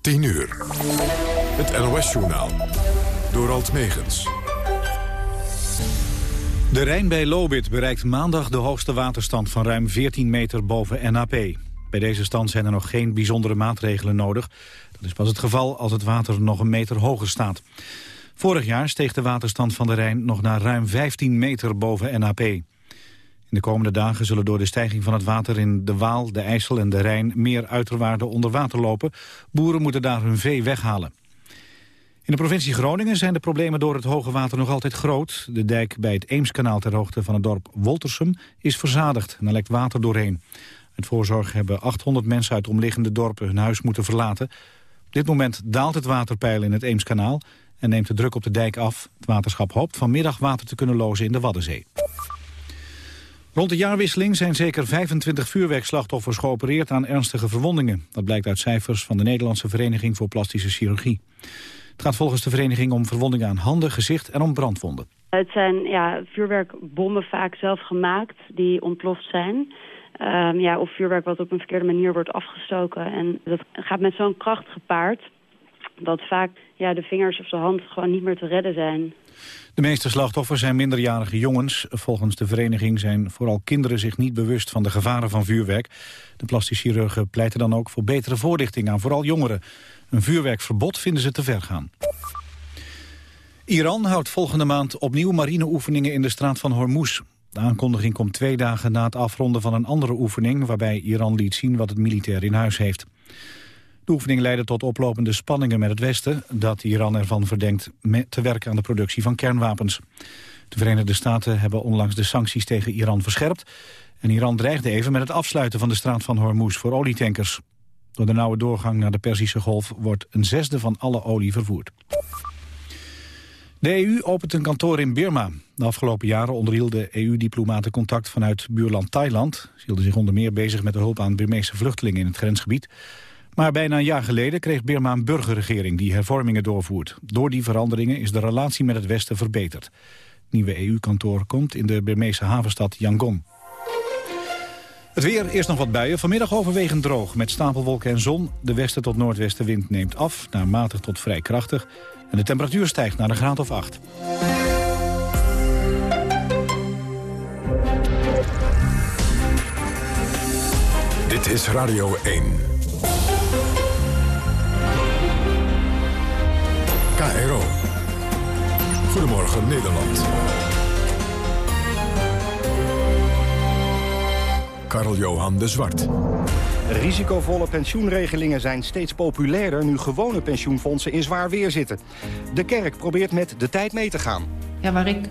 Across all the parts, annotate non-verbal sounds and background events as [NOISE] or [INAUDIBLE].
10 uur. Het NOS-journaal. Door Alt Megens. De Rijn bij Lobit bereikt maandag de hoogste waterstand van ruim 14 meter boven NAP. Bij deze stand zijn er nog geen bijzondere maatregelen nodig. Dat is pas het geval als het water nog een meter hoger staat. Vorig jaar steeg de waterstand van de Rijn nog naar ruim 15 meter boven NAP. In de komende dagen zullen door de stijging van het water in de Waal, de IJssel en de Rijn meer uiterwaarden onder water lopen. Boeren moeten daar hun vee weghalen. In de provincie Groningen zijn de problemen door het hoge water nog altijd groot. De dijk bij het Eemskanaal ter hoogte van het dorp Woltersum is verzadigd en er lekt water doorheen. Uit voorzorg hebben 800 mensen uit omliggende dorpen hun huis moeten verlaten. Op dit moment daalt het waterpeil in het Eemskanaal en neemt de druk op de dijk af. Het waterschap hoopt vanmiddag water te kunnen lozen in de Waddenzee. Rond de jaarwisseling zijn zeker 25 vuurwerkslachtoffers geopereerd aan ernstige verwondingen. Dat blijkt uit cijfers van de Nederlandse Vereniging voor Plastische Chirurgie. Het gaat volgens de vereniging om verwondingen aan handen, gezicht en om brandwonden. Het zijn ja, vuurwerkbommen vaak zelf gemaakt die ontploft zijn. Um, ja, of vuurwerk wat op een verkeerde manier wordt afgestoken. En dat gaat met zo'n kracht gepaard dat vaak ja, de vingers of de hand gewoon niet meer te redden zijn. De meeste slachtoffers zijn minderjarige jongens. Volgens de vereniging zijn vooral kinderen zich niet bewust van de gevaren van vuurwerk. De plastisch chirurgen pleiten dan ook voor betere voorlichting aan vooral jongeren. Een vuurwerkverbod vinden ze te ver gaan. Iran houdt volgende maand opnieuw marineoefeningen in de straat van Hormuz. De aankondiging komt twee dagen na het afronden van een andere oefening... waarbij Iran liet zien wat het militair in huis heeft. De oefening leidde tot oplopende spanningen met het Westen... dat Iran ervan verdenkt te werken aan de productie van kernwapens. De Verenigde Staten hebben onlangs de sancties tegen Iran verscherpt... en Iran dreigde even met het afsluiten van de straat van Hormuz voor olietankers. Door de nauwe doorgang naar de Perzische Golf wordt een zesde van alle olie vervoerd. De EU opent een kantoor in Birma. De afgelopen jaren onderhielden EU-diplomaten contact vanuit buurland Thailand. Ze hielden zich onder meer bezig met de hulp aan Birmeese vluchtelingen in het grensgebied. Maar bijna een jaar geleden kreeg Birma een burgerregering die hervormingen doorvoert. Door die veranderingen is de relatie met het Westen verbeterd. Het nieuwe EU-kantoor komt in de Birmeese havenstad Yangon. Het weer, eerst nog wat buien. Vanmiddag overwegend droog met stapelwolken en zon. De westen tot noordwestenwind neemt af, naar matig tot vrij krachtig. En de temperatuur stijgt naar een graad of 8. Dit is Radio 1. Goedemorgen Nederland. Karl-Johan de Zwart. Risicovolle pensioenregelingen zijn steeds populairder... nu gewone pensioenfondsen in zwaar weer zitten. De kerk probeert met de tijd mee te gaan. Ja, waar ik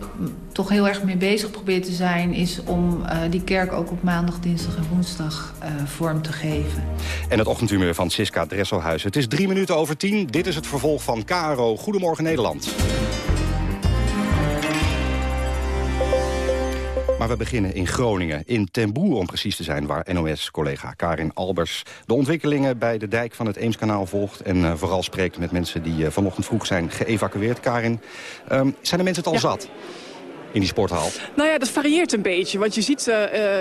toch heel erg mee bezig probeer te zijn... is om uh, die kerk ook op maandag, dinsdag en woensdag uh, vorm te geven. En het ochtendhumeur van Siska Dresselhuis. Het is drie minuten over tien. Dit is het vervolg van KRO. Goedemorgen Nederland. Maar we beginnen in Groningen, in Temboer om precies te zijn... waar NOS-collega Karin Albers de ontwikkelingen bij de dijk van het Eemskanaal volgt... en uh, vooral spreekt met mensen die uh, vanochtend vroeg zijn geëvacueerd. Karin, um, zijn de mensen het al ja. zat? In die? Nou ja, dat varieert een beetje. Want je ziet uh,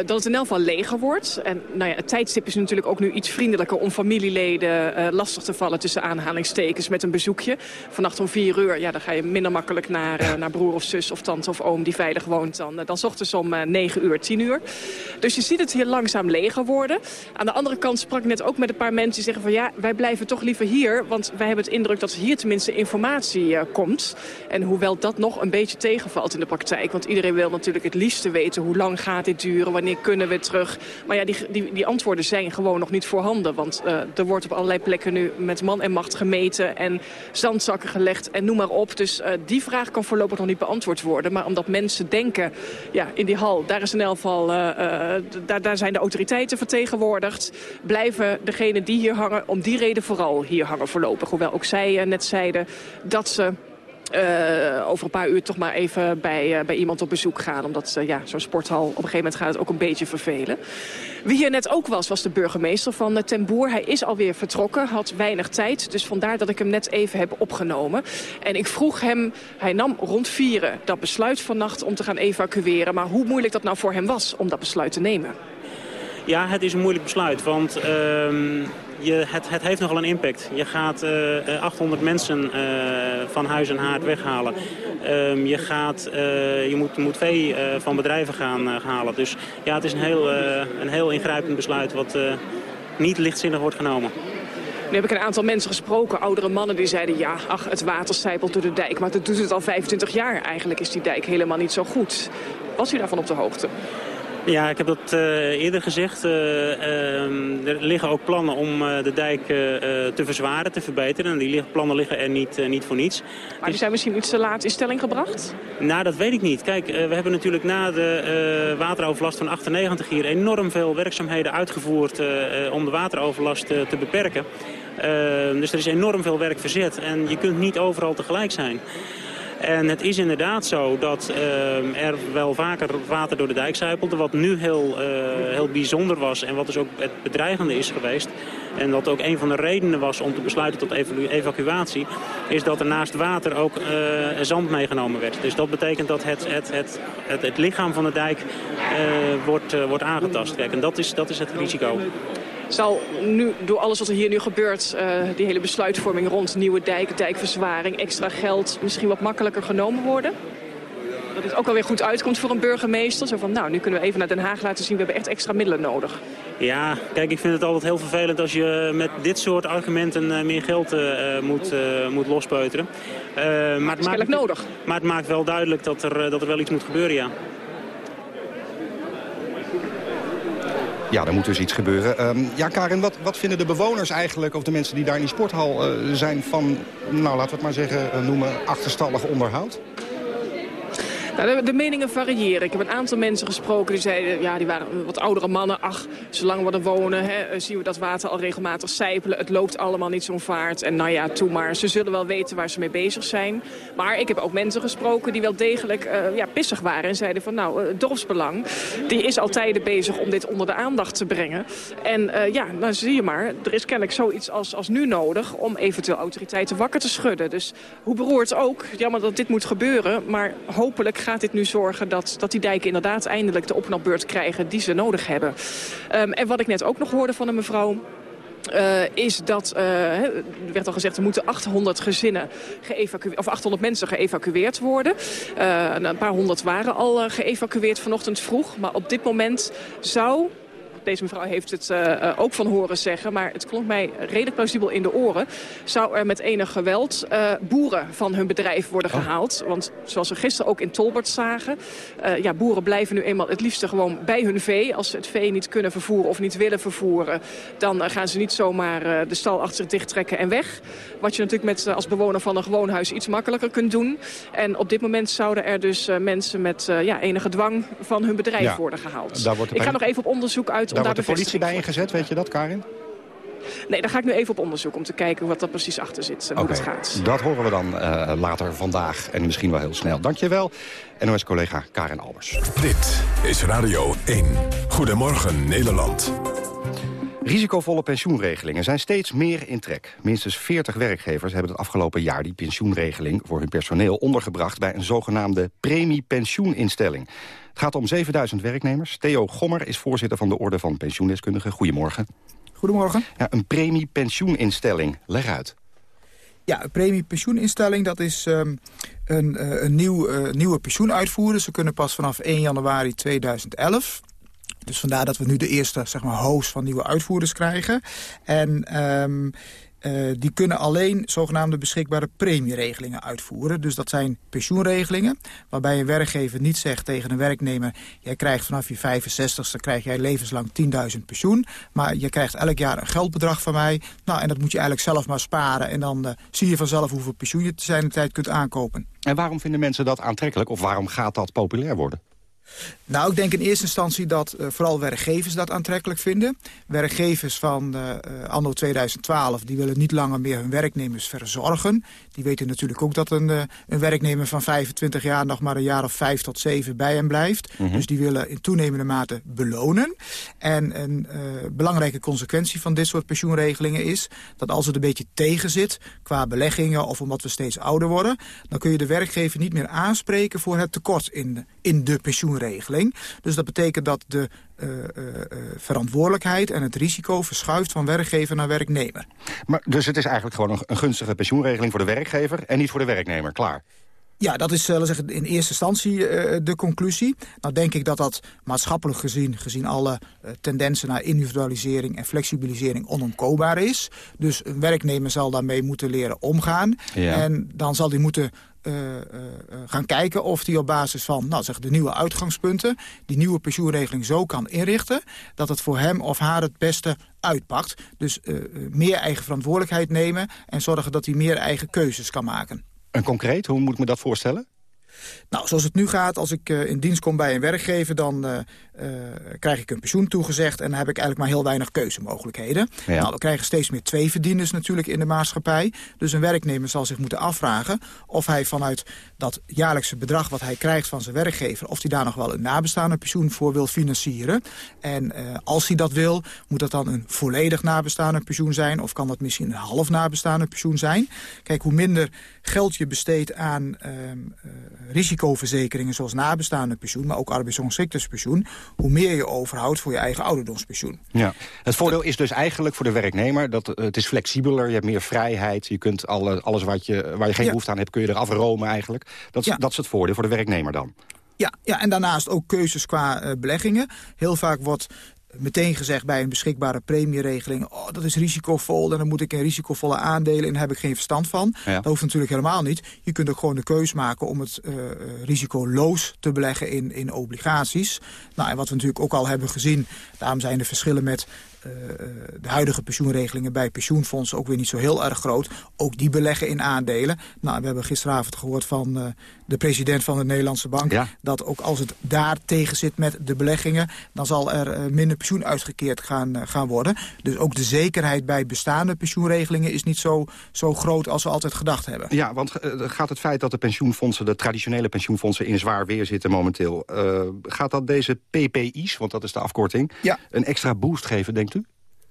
dat het in elk geval leger wordt. En nou ja, het tijdstip is natuurlijk ook nu iets vriendelijker... om familieleden uh, lastig te vallen tussen aanhalingstekens met een bezoekje. Vannacht om vier uur, ja, dan ga je minder makkelijk naar, naar broer of zus of tante of oom... die veilig woont dan, dan ochtends om negen uur, tien uur. Dus je ziet het hier langzaam leger worden. Aan de andere kant sprak ik net ook met een paar mensen die zeggen van... ja, wij blijven toch liever hier, want wij hebben het indruk... dat hier tenminste informatie komt. En hoewel dat nog een beetje tegenvalt in de praktijk want iedereen wil natuurlijk het liefste weten hoe lang gaat dit duren, wanneer kunnen we terug. Maar ja, die, die, die antwoorden zijn gewoon nog niet voorhanden. Want uh, er wordt op allerlei plekken nu met man en macht gemeten en zandzakken gelegd en noem maar op. Dus uh, die vraag kan voorlopig nog niet beantwoord worden. Maar omdat mensen denken, ja, in die hal, daar is in elk uh, daar, daar zijn de autoriteiten vertegenwoordigd. Blijven degenen die hier hangen, om die reden vooral hier hangen voorlopig. Hoewel ook zij net zeiden dat ze uh, over een paar uur toch maar even bij, uh, bij iemand op bezoek gaan. Omdat uh, ja, zo'n sporthal op een gegeven moment gaat het ook een beetje vervelen. Wie hier net ook was, was de burgemeester van Ten Boer. Hij is alweer vertrokken, had weinig tijd. Dus vandaar dat ik hem net even heb opgenomen. En ik vroeg hem, hij nam rond vieren dat besluit vannacht om te gaan evacueren. Maar hoe moeilijk dat nou voor hem was om dat besluit te nemen. Ja, het is een moeilijk besluit, want... Je, het, het heeft nogal een impact. Je gaat 800 mensen van huis en haard weghalen. Ehm, je, gaat, je moet, moet vee van bedrijven gaan halen. Dus ja, het is een heel, een heel ingrijpend besluit wat niet lichtzinnig wordt genomen. Nu heb ik een aantal mensen gesproken, oudere mannen, die zeiden... ja, ach, het water sijpelt door de dijk, maar dat doet het al 25 jaar. Eigenlijk is die dijk helemaal niet zo goed. Was u daarvan op de hoogte? Ja, ik heb dat uh, eerder gezegd. Uh, uh, er liggen ook plannen om de dijk te verzwaren, te verbeteren. En die plannen liggen er niet, niet voor niets. Maar die zijn misschien iets te laat in stelling gebracht? Nou, dat weet ik niet. Kijk, we hebben natuurlijk na de wateroverlast van 98 hier enorm veel werkzaamheden uitgevoerd om de wateroverlast te beperken. dus er is enorm veel werk verzet en je kunt niet overal tegelijk zijn. En het is inderdaad zo dat uh, er wel vaker water door de dijk zijpelde. Wat nu heel, uh, heel bijzonder was en wat dus ook het bedreigende is geweest. En wat ook een van de redenen was om te besluiten tot evacuatie. Is dat er naast water ook uh, zand meegenomen werd. Dus dat betekent dat het, het, het, het, het lichaam van de dijk wordt, wordt aangetast. Kijk, en dat is, dat is het risico. Zal nu, door alles wat er hier nu gebeurt, uh, die hele besluitvorming rond nieuwe dijken, dijkverzwaring, extra geld, misschien wat makkelijker genomen worden? Dat het ook wel weer goed uitkomt voor een burgemeester. Zo van, nou, nu kunnen we even naar Den Haag laten zien, we hebben echt extra middelen nodig. Ja, kijk, ik vind het altijd heel vervelend als je met dit soort argumenten uh, meer geld uh, moet, moet lospeuteren. maar het maakt, nodig. Maar het maakt wel duidelijk dat er, dat er wel iets moet gebeuren, ja. Ja, er moet dus iets gebeuren. Ehm, ja, Karin, wat, wat vinden de bewoners eigenlijk... of de mensen die daar in die sporthal uh, zijn van... nou, laten we het maar zeggen, uh, noemen achterstallig onderhoud? Nou, de, meningen variëren. Ik heb een aantal mensen gesproken die zeiden, ja, die waren wat oudere mannen. Ach, zolang we er wonen, hè, eh, zien we dat water al regelmatig sijpelen. Het loopt allemaal niet zo'n vaart. En nou ja, toe maar. Ze zullen wel weten waar ze mee bezig zijn. Maar ik heb ook mensen gesproken die wel degelijk uh, ja, pissig waren. En zeiden van, nou, het dorpsbelang, die is al tijden bezig om dit onder de aandacht te brengen. En uh, ja, nou zie je maar, er is kennelijk zoiets als, als nu nodig om eventueel autoriteiten wakker te schudden. Dus hoe beroerd ook, jammer dat dit moet gebeuren. Maar hopelijk gaat dit nu zorgen dat, dat die dijken inderdaad eindelijk de opknapbeurt krijgen die ze nodig hebben. Um, en wat ik net ook nog hoorde van een mevrouw... Uh, is dat, uh, er werd al gezegd, er moeten 800 gezinnen of 800 mensen geëvacueerd worden. Uh, een paar honderd waren al geëvacueerd vanochtend vroeg. Maar op dit moment zou deze mevrouw heeft het uh, ook van horen zeggen, maar het klonk mij redelijk plausibel in de oren. Zou er met enig geweld uh, boeren van hun bedrijf worden oh. gehaald? Want zoals we gisteren ook in Tolbert zagen, uh, ja, boeren blijven nu eenmaal het liefste gewoon bij hun vee. Als ze het vee niet kunnen vervoeren of niet willen vervoeren, dan gaan ze niet zomaar de stal achter zich dichttrekken en weg. Wat je natuurlijk met, als bewoner van een gewoon huis iets makkelijker kunt doen. En op dit moment zouden er dus mensen met ja, enige dwang van hun bedrijf ja, worden gehaald. Ik ga nog even op onderzoek uit daar wordt de politie bij ingezet, weet je dat, Karin? Nee, daar ga ik nu even op onderzoek om te kijken wat er precies achter zit en hoe het gaat. Dat horen we dan uh, later vandaag en misschien wel heel snel. Dankjewel, NOS-collega Karin Albers. Dit is Radio 1. Goedemorgen Nederland. Risikovolle pensioenregelingen zijn steeds meer in trek. Minstens 40 werkgevers hebben het afgelopen jaar die pensioenregeling voor hun personeel ondergebracht bij een zogenaamde premiepensioeninstelling. Het gaat om 7000 werknemers. Theo Gommer is voorzitter van de Orde van Pensioendeskundigen. Goedemorgen. Goedemorgen. Ja, een premiepensioeninstelling. Leg uit. Ja, een premiepensioeninstelling dat is um, een, uh, een nieuw, uh, nieuwe pensioenuitvoerder. Ze kunnen pas vanaf 1 januari 2011. Dus vandaar dat we nu de eerste zeg maar, host van nieuwe uitvoerders krijgen. En um, uh, die kunnen alleen zogenaamde beschikbare premieregelingen uitvoeren. Dus dat zijn pensioenregelingen waarbij een werkgever niet zegt tegen een werknemer... jij krijgt vanaf je 65ste krijg jij levenslang 10.000 pensioen... maar je krijgt elk jaar een geldbedrag van mij. Nou, en dat moet je eigenlijk zelf maar sparen... en dan uh, zie je vanzelf hoeveel pensioen je te zijn tijd kunt aankopen. En waarom vinden mensen dat aantrekkelijk of waarom gaat dat populair worden? Nou, ik denk in eerste instantie dat uh, vooral werkgevers dat aantrekkelijk vinden. Werkgevers van uh, anno 2012 die willen niet langer meer hun werknemers verzorgen. Die weten natuurlijk ook dat een, uh, een werknemer van 25 jaar nog maar een jaar of 5 tot 7 bij hem blijft. Mm -hmm. Dus die willen in toenemende mate belonen. En een belangrijke consequentie van dit soort pensioenregelingen is dat als het een beetje tegen zit qua beleggingen of omdat we steeds ouder worden, dan kun je de werkgever niet meer aanspreken voor het tekort in, in de pensioen Dus dat betekent dat de uh, uh, verantwoordelijkheid en het risico verschuift van werkgever naar werknemer. Maar, dus het is eigenlijk gewoon een gunstige pensioenregeling voor de werkgever en niet voor de werknemer, klaar? Ja, dat is zeggen, in eerste instantie uh, de conclusie. Nou denk ik dat dat maatschappelijk gezien, gezien alle uh, tendensen naar individualisering en flexibilisering onomkoopbaar is. Dus een werknemer zal daarmee moeten leren omgaan. Ja. En dan zal hij moeten uh, gaan kijken of hij op basis van nou, zeg, de nieuwe uitgangspunten... die nieuwe pensioenregeling zo kan inrichten... dat het voor hem of haar het beste uitpakt. Dus meer eigen verantwoordelijkheid nemen... en zorgen dat hij meer eigen keuzes kan maken. En concreet, hoe moet ik me dat voorstellen? Nou, zoals het nu gaat, als ik uh, in dienst kom bij een werkgever... dan uh, krijg ik een pensioen toegezegd... en dan heb ik eigenlijk maar heel weinig keuzemogelijkheden. Ja. Nou, we krijgen steeds meer twee verdieners natuurlijk in de maatschappij. Dus een werknemer zal zich moeten afvragen... of hij vanuit dat jaarlijkse bedrag wat hij krijgt van zijn werkgever... of hij daar nog wel een nabestaande pensioen voor wil financieren. En als hij dat wil, moet dat dan een volledig nabestaande pensioen zijn... of kan dat misschien een half nabestaande pensioen zijn. Kijk, hoe minder geld je besteedt aan ehm, risicoverzekeringen zoals nabestaande pensioen... maar ook arbeidsongeschiktheidspensioen... hoe meer je overhoudt voor je eigen ouderdomspensioen. Ja. Het voordeel is dus eigenlijk voor de werknemer... dat het is flexibeler, je hebt meer vrijheid... je kunt alle, alles wat je, waar je geen ja. behoefte aan hebt... kun je eraf romen eigenlijk. Dat is, ja. dat is het voordeel voor de werknemer dan. Ja, ja, en daarnaast ook keuzes qua uh, beleggingen. Heel vaak wordt meteen gezegd bij een beschikbare premieregeling... oh, dat is risicovol en dan moet ik in risicovolle aandelen... en daar heb ik geen verstand van. Ja. Dat hoeft natuurlijk helemaal niet. Je kunt ook gewoon de keus maken om het uh, risicoloos te beleggen in, in obligaties. Nou, en wat we natuurlijk ook al hebben gezien... daarom zijn de verschillen met de huidige pensioenregelingen bij pensioenfondsen ook weer niet zo heel erg groot. Ook die beleggen in aandelen. Nou, we hebben gisteravond gehoord van uh, de president van de Nederlandse Bank... Ja. dat ook als het daar tegen zit met de beleggingen... dan zal er minder pensioen uitgekeerd gaan, gaan worden. Dus ook de zekerheid bij bestaande pensioenregelingen... is niet zo, zo groot als we altijd gedacht hebben. Ja, want gaat het feit dat de pensioenfondsen... de traditionele pensioenfondsen in zwaar weer zitten momenteel... gaat dat deze PPI's, want dat is de afkorting... Ja. een extra boost geven, denkt?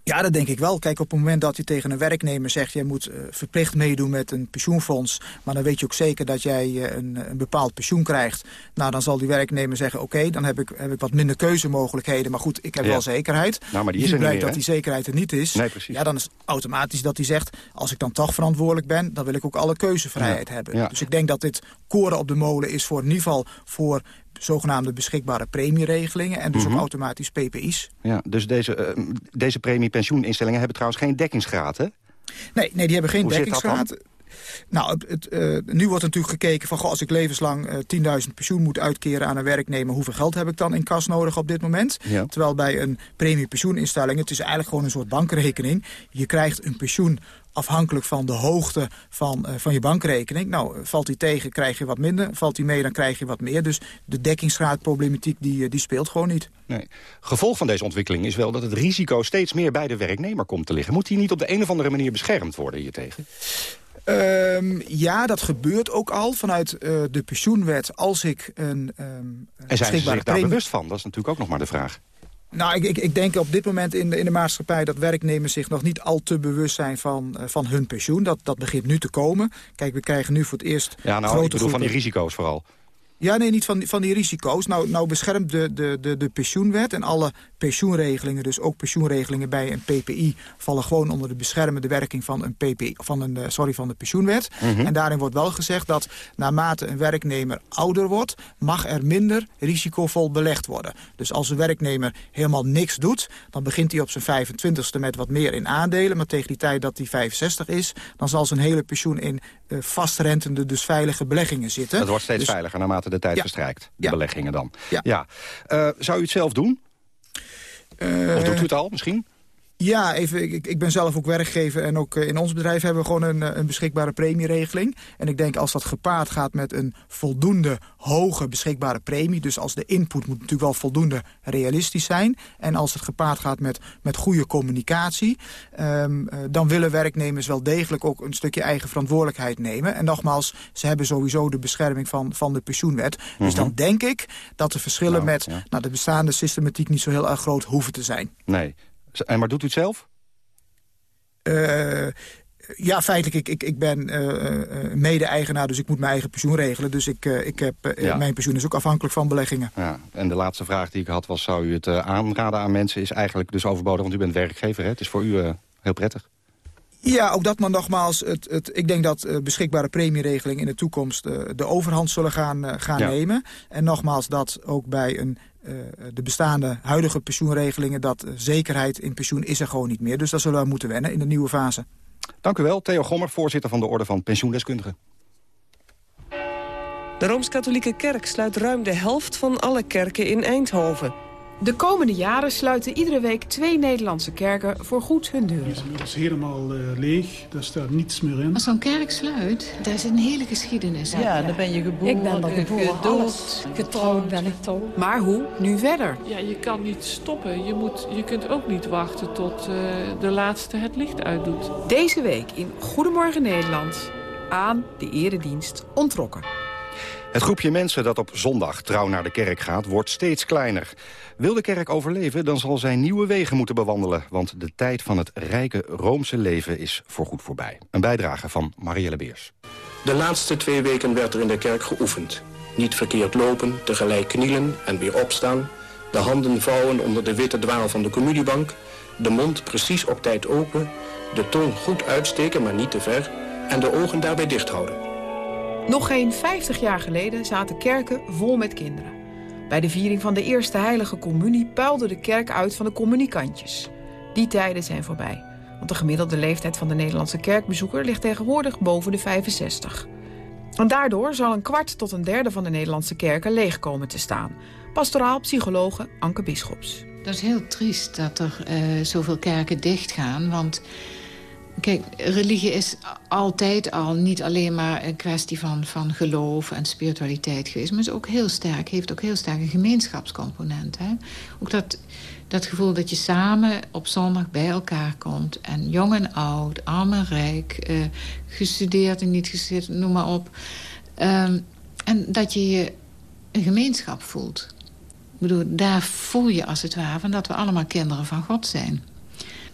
Ja, dat denk ik wel. Kijk, op het moment dat je tegen een werknemer zegt... jij moet uh, verplicht meedoen met een pensioenfonds... maar dan weet je ook zeker dat jij uh, een, een, bepaald pensioen krijgt... nou, dan zal die werknemer zeggen... oké, dan heb ik, heb ik wat minder keuzemogelijkheden... maar goed, ik heb ja. wel zekerheid. Nou, maar die is er blijkt niet dat die zekerheid er niet is. Nee, precies. Ja, dan is automatisch dat hij zegt... als ik dan toch verantwoordelijk ben... dan wil ik ook alle keuzevrijheid ja. hebben. Ja. Dus ik denk dat dit koren op de molen is voor in ieder geval... voor zogenaamde beschikbare premieregelingen... en dus mm -hmm. ook automatisch PPI's. Ja, dus deze, uh, deze premiepensioeninstellingen hebben trouwens geen dekkingsgraad, hè? Nee, nee die hebben geen Hoe dekkingsgraad. Nou, het, het, uh, nu wordt natuurlijk gekeken van... Goh, als ik levenslang uh, 10.000 pensioen moet uitkeren aan een werknemer... hoeveel geld heb ik dan in kas nodig op dit moment? Ja. Terwijl bij een premiepensioeninstelling... het is eigenlijk gewoon een soort bankrekening. Je krijgt een pensioen afhankelijk van de hoogte van, uh, van je bankrekening. Nou, valt die tegen, krijg je wat minder. Valt die mee, dan krijg je wat meer. Dus de dekkingsgraadproblematiek, die, die speelt gewoon niet. Nee. Gevolg van deze ontwikkeling is wel dat het risico steeds meer bij de werknemer komt te liggen. Moet die niet op de een of andere manier beschermd worden hiertegen? Um, ja, dat gebeurt ook al vanuit uh, de pensioenwet. Als ik een um, En zijn ze zich daar bewust van? Dat is natuurlijk ook nog maar de vraag. Nou, ik, ik, ik, denk op dit moment in de, in de maatschappij... dat werknemers zich nog niet al te bewust zijn van, uh, van hun pensioen. Dat, dat begint nu te komen. Kijk, we krijgen nu voor het eerst... Ja, nou, grote ik bedoel van die risico's vooral. Ja, nee, niet van, van die risico's. Nou, nou beschermt de, de, de, de pensioenwet en alle pensioenregelingen... dus ook pensioenregelingen bij een PPI... vallen gewoon onder de beschermende werking van, een PPI, van, een, sorry, van de pensioenwet. Mm -hmm. En daarin wordt wel gezegd dat naarmate een werknemer ouder wordt... mag er minder risicovol belegd worden. Dus als een werknemer helemaal niks doet... dan begint hij op zijn 25ste met wat meer in aandelen... maar tegen die tijd dat hij 65 is... dan zal zijn hele pensioen in vastrentende, dus veilige beleggingen zitten. Het wordt steeds dus, veiliger naarmate de tijd ja. verstrijkt. De ja. beleggingen dan. Ja. ja. Uh, zou u het zelf doen? Uh, of doet u het al misschien? Ja, even, ik, ik ben zelf ook werkgever en ook in ons bedrijf hebben we gewoon een, een beschikbare premieregeling. En ik denk als dat gepaard gaat met een voldoende hoge beschikbare premie, dus als de input moet natuurlijk wel voldoende realistisch zijn. En als het gepaard gaat met, met goede communicatie, um, dan willen werknemers wel degelijk ook een stukje eigen verantwoordelijkheid nemen. En nogmaals, ze hebben sowieso de bescherming van, van de pensioenwet. Dus mm -hmm. dan denk ik dat de verschillen nou, met ja. nou, de bestaande systematiek niet zo heel erg groot hoeven te zijn. Nee. En maar doet u het zelf? Uh, Ja, feitelijk. Ik, ik, ik ben uh, mede-eigenaar, dus ik moet mijn eigen pensioen regelen. Dus ik, uh, ik heb, mijn pensioen is ook afhankelijk van beleggingen. Ja. En de laatste vraag die ik had was, zou u het aanraden aan mensen... is eigenlijk dus overbodig, want u bent werkgever. Hè? Het is voor u heel prettig. Ja, ook dat maar nogmaals. Het, het, ik denk dat uh, beschikbare premieregelingen in de toekomst uh, de overhand zullen gaan, uh, gaan ja. nemen. En nogmaals dat ook bij een, de bestaande huidige pensioenregelingen... dat zekerheid in pensioen is er gewoon niet meer. Dus dat zullen we moeten wennen in de nieuwe fase. Dank u wel, Theo Gommer, voorzitter van de Orde van Pensioendeskundigen. De Rooms-Katholieke Kerk sluit ruim de helft van alle kerken in Eindhoven. De komende jaren sluiten iedere week twee Nederlandse kerken voor goed hun deuren. Het is inmiddels helemaal uh, leeg, daar staat niets meer in. Als zo'n kerk sluit, daar is een hele geschiedenis. Ja, dan ben je geboren, Ik ben er geboren, gedoopt, getrouwd ben ik toch. Maar hoe nu verder? Ja, je kan niet stoppen. Je, moet, je kunt ook niet wachten tot uh, de laatste het licht uitdoet. Deze week in Goedemorgen Nederland aan de eredienst ontrokken. Het groepje mensen dat op zondag trouw naar de kerk gaat, wordt steeds kleiner. Wil de kerk overleven, dan zal zij nieuwe wegen moeten bewandelen. Want de tijd van het rijke Roomse leven is voorgoed voorbij. Een bijdrage van Marielle Beers. De laatste twee weken werd er in de kerk geoefend. Niet verkeerd lopen, tegelijk knielen en weer opstaan. De handen vouwen onder de witte dwaal van de communiebank. De mond precies op tijd open. De tong goed uitsteken, maar niet te ver. En de ogen daarbij dicht houden. Nog geen 50 jaar geleden zaten kerken vol met kinderen. Bij de viering van de eerste heilige communie puilde de kerk uit van de communikantjes. Die tijden zijn voorbij, want de gemiddelde leeftijd van de Nederlandse kerkbezoeker ligt tegenwoordig boven de 65. En daardoor zal een kwart tot een derde van de Nederlandse kerken leeg komen te staan. Pastoraal psychologe Anke Bisschops. Dat is heel triest dat er uh, zoveel kerken dichtgaan, want Kijk, religie is altijd al niet alleen maar een kwestie van, van geloof en spiritualiteit geweest... maar is ook heel sterk, heeft ook heel sterk een gemeenschapscomponent. Hè? Ook dat, dat gevoel dat je samen op zondag bij elkaar komt... en jong en oud, arm en rijk, eh, gestudeerd en niet gestudeerd, noem maar op. Um, en dat je je een gemeenschap voelt. Ik bedoel, daar voel je als het ware van dat we allemaal kinderen van God zijn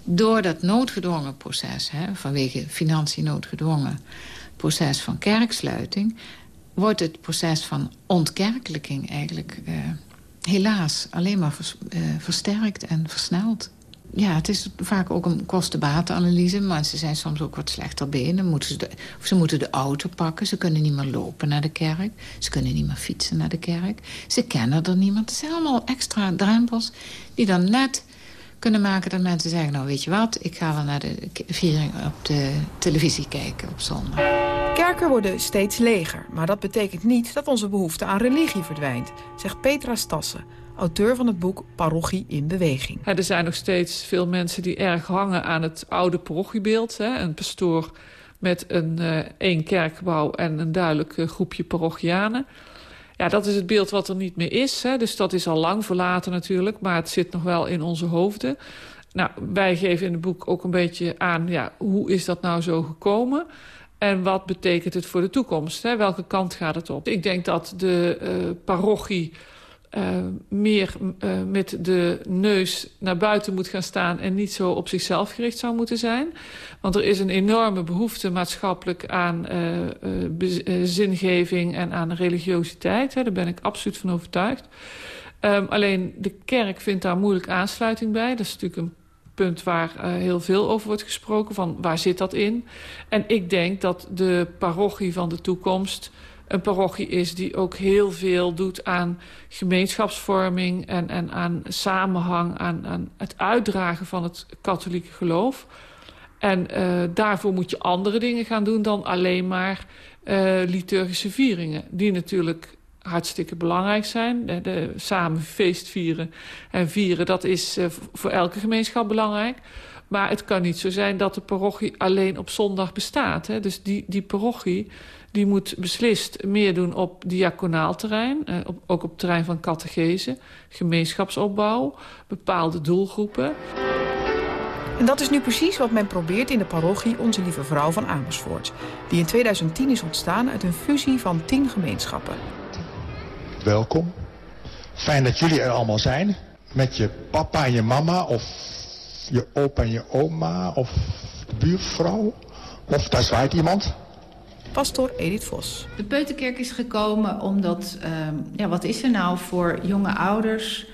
door dat noodgedwongen proces, hè, vanwege financiën noodgedwongen proces van kerksluiting, wordt het proces van ontkerkelijking eigenlijk uh, helaas alleen maar uh, versterkt en versneld. Ja, het is vaak ook een kostenbatenanalyse. Mensen zijn soms ook wat slechter benen. Moeten ze, ze moeten de auto pakken. Ze kunnen niet meer lopen naar de kerk. Ze kunnen niet meer fietsen naar de kerk. Ze kennen er niemand. Het zijn allemaal extra drempels die dan net kunnen maken dat mensen zeggen... nou, weet je wat, ik ga wel naar de viering op de televisie kijken op zondag. Kerken worden steeds leger, maar dat betekent niet dat onze behoefte aan religie verdwijnt, zegt Petra Stassen, auteur van het boek Parochie in Beweging. er zijn nog steeds veel mensen die erg hangen aan het oude parochiebeeld. Hè? Een pastoor met een uh, één kerkgebouw en een duidelijk uh, groepje parochianen. Ja, dat is het beeld wat er niet meer is. Hè. Dus dat is al lang verlaten natuurlijk, maar het zit nog wel in onze hoofden. Nou, wij geven in het boek ook een beetje aan, ja, hoe is dat nou zo gekomen? En wat betekent het voor de toekomst? Hè? Welke kant gaat het op? Ik denk dat de uh, parochie uh, meer uh, met de neus naar buiten moet gaan staan... en niet zo op zichzelf gericht zou moeten zijn. Want er is een enorme behoefte maatschappelijk aan zingeving... en aan religiositeit. Hè. Daar ben ik absoluut van overtuigd. Um, alleen de kerk vindt daar moeilijk aansluiting bij. Dat is natuurlijk een punt waar heel veel over wordt gesproken. Van waar zit dat in? En ik denk dat de parochie van de toekomst een parochie is die ook heel veel doet aan gemeenschapsvorming... en, en aan samenhang, aan, aan het uitdragen van het katholieke geloof. En uh, daarvoor moet je andere dingen gaan doen dan alleen maar uh, liturgische vieringen. Die natuurlijk hartstikke belangrijk zijn. De, de, samen feest vieren en vieren, dat is uh, voor elke gemeenschap belangrijk. Maar het kan niet zo zijn dat de parochie alleen op zondag bestaat. Hè? Dus die, die parochie die moet beslist meer doen op diaconaal terrein. Eh, op, ook op het terrein van catechese, gemeenschapsopbouw, bepaalde doelgroepen. En dat is nu precies wat men probeert in de parochie Onze Lieve Vrouw van Amersfoort. Die in 2010 is ontstaan uit een fusie van tien gemeenschappen. Welkom. Fijn dat jullie er allemaal zijn. Met je papa en je mama of je opa en je oma of de buurvrouw Of daar zwaait iemand. Pastor Edith Vos. De Peuterkerk is gekomen omdat, ehm, ja, wat is er nou voor jonge ouders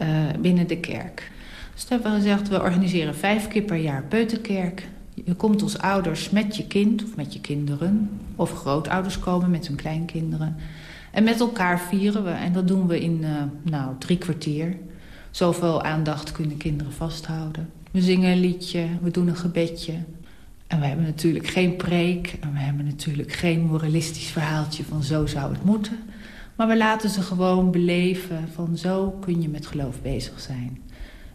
uh, binnen de kerk? Dus hebben we gezegd, we organiseren vijf keer per jaar Peuterkerk. Je komt als ouders met je kind of met je kinderen. Of grootouders komen met hun kleinkinderen. En met elkaar vieren we. En dat doen we in uh, nou, drie kwartier. Zoveel aandacht kunnen kinderen vasthouden. We zingen een liedje, we doen een gebedje. En we hebben natuurlijk geen preek. En we hebben natuurlijk geen moralistisch verhaaltje van zo zou het moeten. Maar we laten ze gewoon beleven van zo kun je met geloof bezig zijn.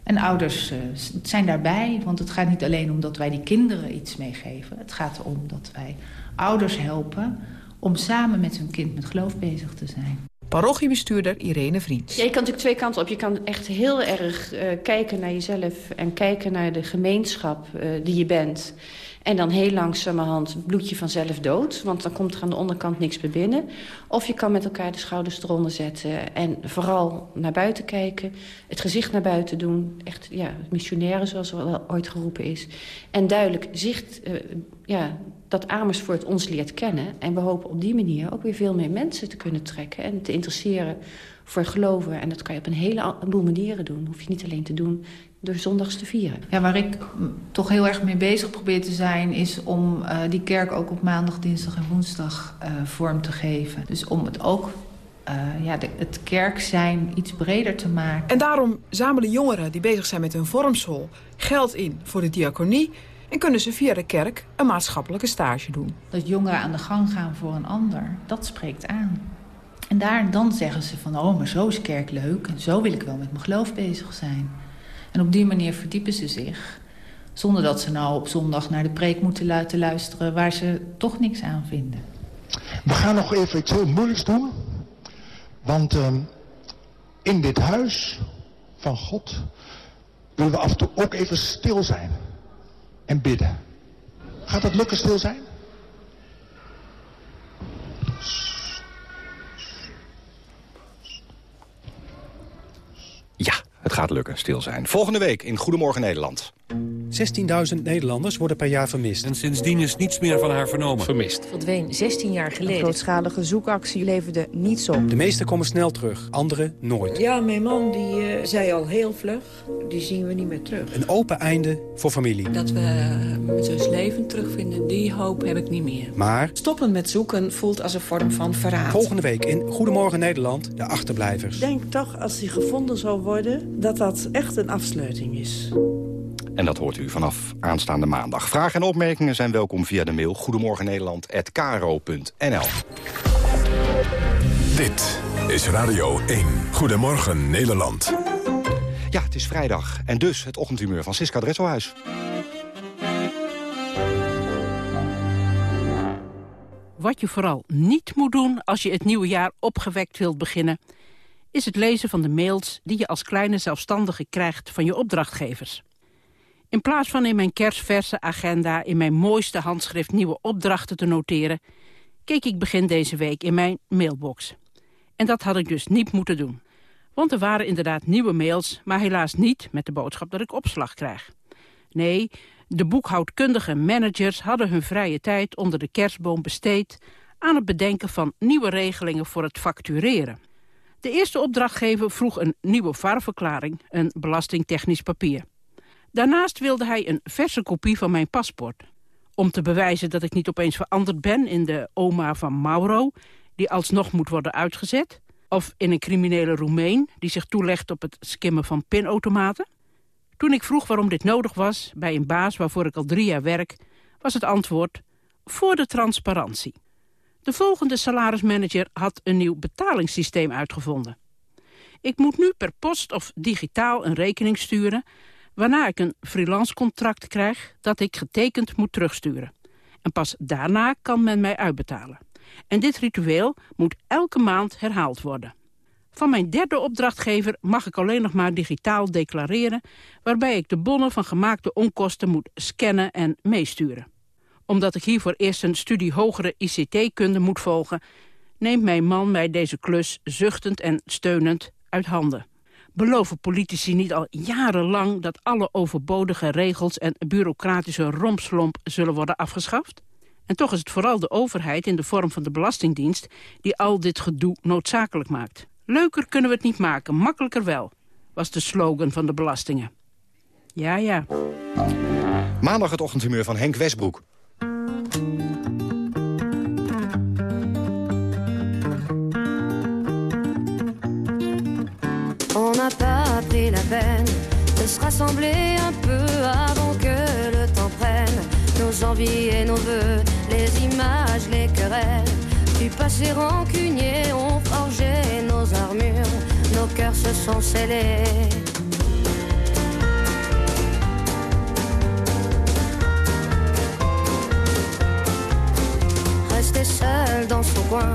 En ouders uh, zijn daarbij, want het gaat niet alleen om dat wij die kinderen iets meegeven. Het gaat erom dat wij ouders helpen om samen met hun kind met geloof bezig te zijn. Parochiebestuurder Irene Vriends. Je kan natuurlijk twee kanten op. Je kan echt heel erg uh, kijken naar jezelf en kijken naar de gemeenschap uh, die je bent. En dan heel langzamerhand bloed je vanzelf dood. Want dan komt er aan de onderkant niks meer binnen. Of je kan met elkaar de schouders eronder zetten. En vooral naar buiten kijken. Het gezicht naar buiten doen. Echt ja, missionaire zoals er wel ooit geroepen is. En duidelijk zicht... Uh, ja, dat Amersfoort ons leert kennen. En we hopen op die manier ook weer veel meer mensen te kunnen trekken... en te interesseren voor geloven. En dat kan je op een heleboel manieren doen. hoef je niet alleen te doen door zondags te vieren. Ja, waar ik toch heel erg mee bezig probeer te zijn... is om uh, die kerk ook op maandag, dinsdag en woensdag uh, vorm te geven. Dus om het ook uh, ja, de, het kerk zijn iets breder te maken. En daarom zamelen jongeren die bezig zijn met hun vormschool... geld in voor de diaconie... en kunnen ze via de kerk een maatschappelijke stage doen. Dat jongeren aan de gang gaan voor een ander, dat spreekt aan. En daar, dan zeggen ze van, oh, maar zo is kerk leuk... en zo wil ik wel met mijn geloof bezig zijn... En op die manier verdiepen ze zich. Zonder dat ze nou op zondag naar de preek moeten laten luisteren... waar ze toch niks aan vinden. We gaan nog even iets heel moeilijks doen. Want uh, in dit huis van God... willen we af en toe ook even stil zijn. En bidden. Gaat dat lukken stil zijn? Ja, het gaat lukken, stil zijn. Volgende week in Goedemorgen Nederland. 16.000 Nederlanders worden per jaar vermist. En sindsdien is niets meer van haar vernomen. Vermist. Verdween 16 jaar geleden. Een grootschalige zoekactie leverde niets op. De meesten komen snel terug, anderen nooit. Ja, mijn man die uh, zei al heel vlug, die zien we niet meer terug. Een open einde voor familie. Dat we mijn zus levend terugvinden, die hoop heb ik niet meer. Maar... Stoppen met zoeken voelt als een vorm van verraad. Volgende week in Goedemorgen Nederland, de achterblijvers. Ik denk toch, als die gevonden zou worden, dat dat echt een afsluiting is. En dat hoort u vanaf aanstaande maandag. Vragen en opmerkingen zijn welkom via de mail goedemorgennederland.kro.nl Dit is Radio 1. Goedemorgen Nederland. Ja, het is vrijdag en dus het ochtendhumeur van Siska Dresselhuis. Wat je vooral niet moet doen als je het nieuwe jaar opgewekt wilt beginnen... is het lezen van de mails die je als kleine zelfstandige krijgt van je opdrachtgevers. In plaats van in mijn kerstverse agenda in mijn mooiste handschrift nieuwe opdrachten te noteren... keek ik begin deze week in mijn mailbox. En dat had ik dus niet moeten doen. Want er waren inderdaad nieuwe mails, maar helaas niet met de boodschap dat ik opslag krijg. Nee, de boekhoudkundige managers hadden hun vrije tijd onder de kerstboom besteed... aan het bedenken van nieuwe regelingen voor het factureren. De eerste opdrachtgever vroeg een nieuwe vaarverklaring, een belastingtechnisch papier. Daarnaast wilde hij een verse kopie van mijn paspoort. Om te bewijzen dat ik niet opeens veranderd ben in de oma van Mauro... die alsnog moet worden uitgezet. Of in een criminele Roemeen die zich toelegt op het skimmen van pinautomaten. Toen ik vroeg waarom dit nodig was bij een baas waarvoor ik al drie jaar werk... was het antwoord voor de transparantie. De volgende salarismanager had een nieuw betalingssysteem uitgevonden. Ik moet nu per post of digitaal een rekening sturen waarna ik een freelance contract krijg dat ik getekend moet terugsturen. En pas daarna kan men mij uitbetalen. En dit ritueel moet elke maand herhaald worden. Van mijn derde opdrachtgever mag ik alleen nog maar digitaal declareren... waarbij ik de bonnen van gemaakte onkosten moet scannen en meesturen. Omdat ik hiervoor eerst een studie hogere ICT-kunde moet volgen... neemt mijn man mij deze klus zuchtend en steunend uit handen. Beloven politici niet al jarenlang dat alle overbodige regels en bureaucratische rompslomp zullen worden afgeschaft? En toch is het vooral de overheid in de vorm van de Belastingdienst die al dit gedoe noodzakelijk maakt. Leuker kunnen we het niet maken, makkelijker wel, was de slogan van de belastingen. Ja, ja. Maandag het ochtendhumeur van Henk Westbroek. On n'a pas pris la peine de se rassembler un peu avant que le temps prenne nos envies et nos voeux, les images, les querelles. Du passé rancunier ont forgé nos armures, nos cœurs se sont scellés. Rester seul dans son coin,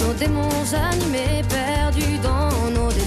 nos démons animés, perdus dans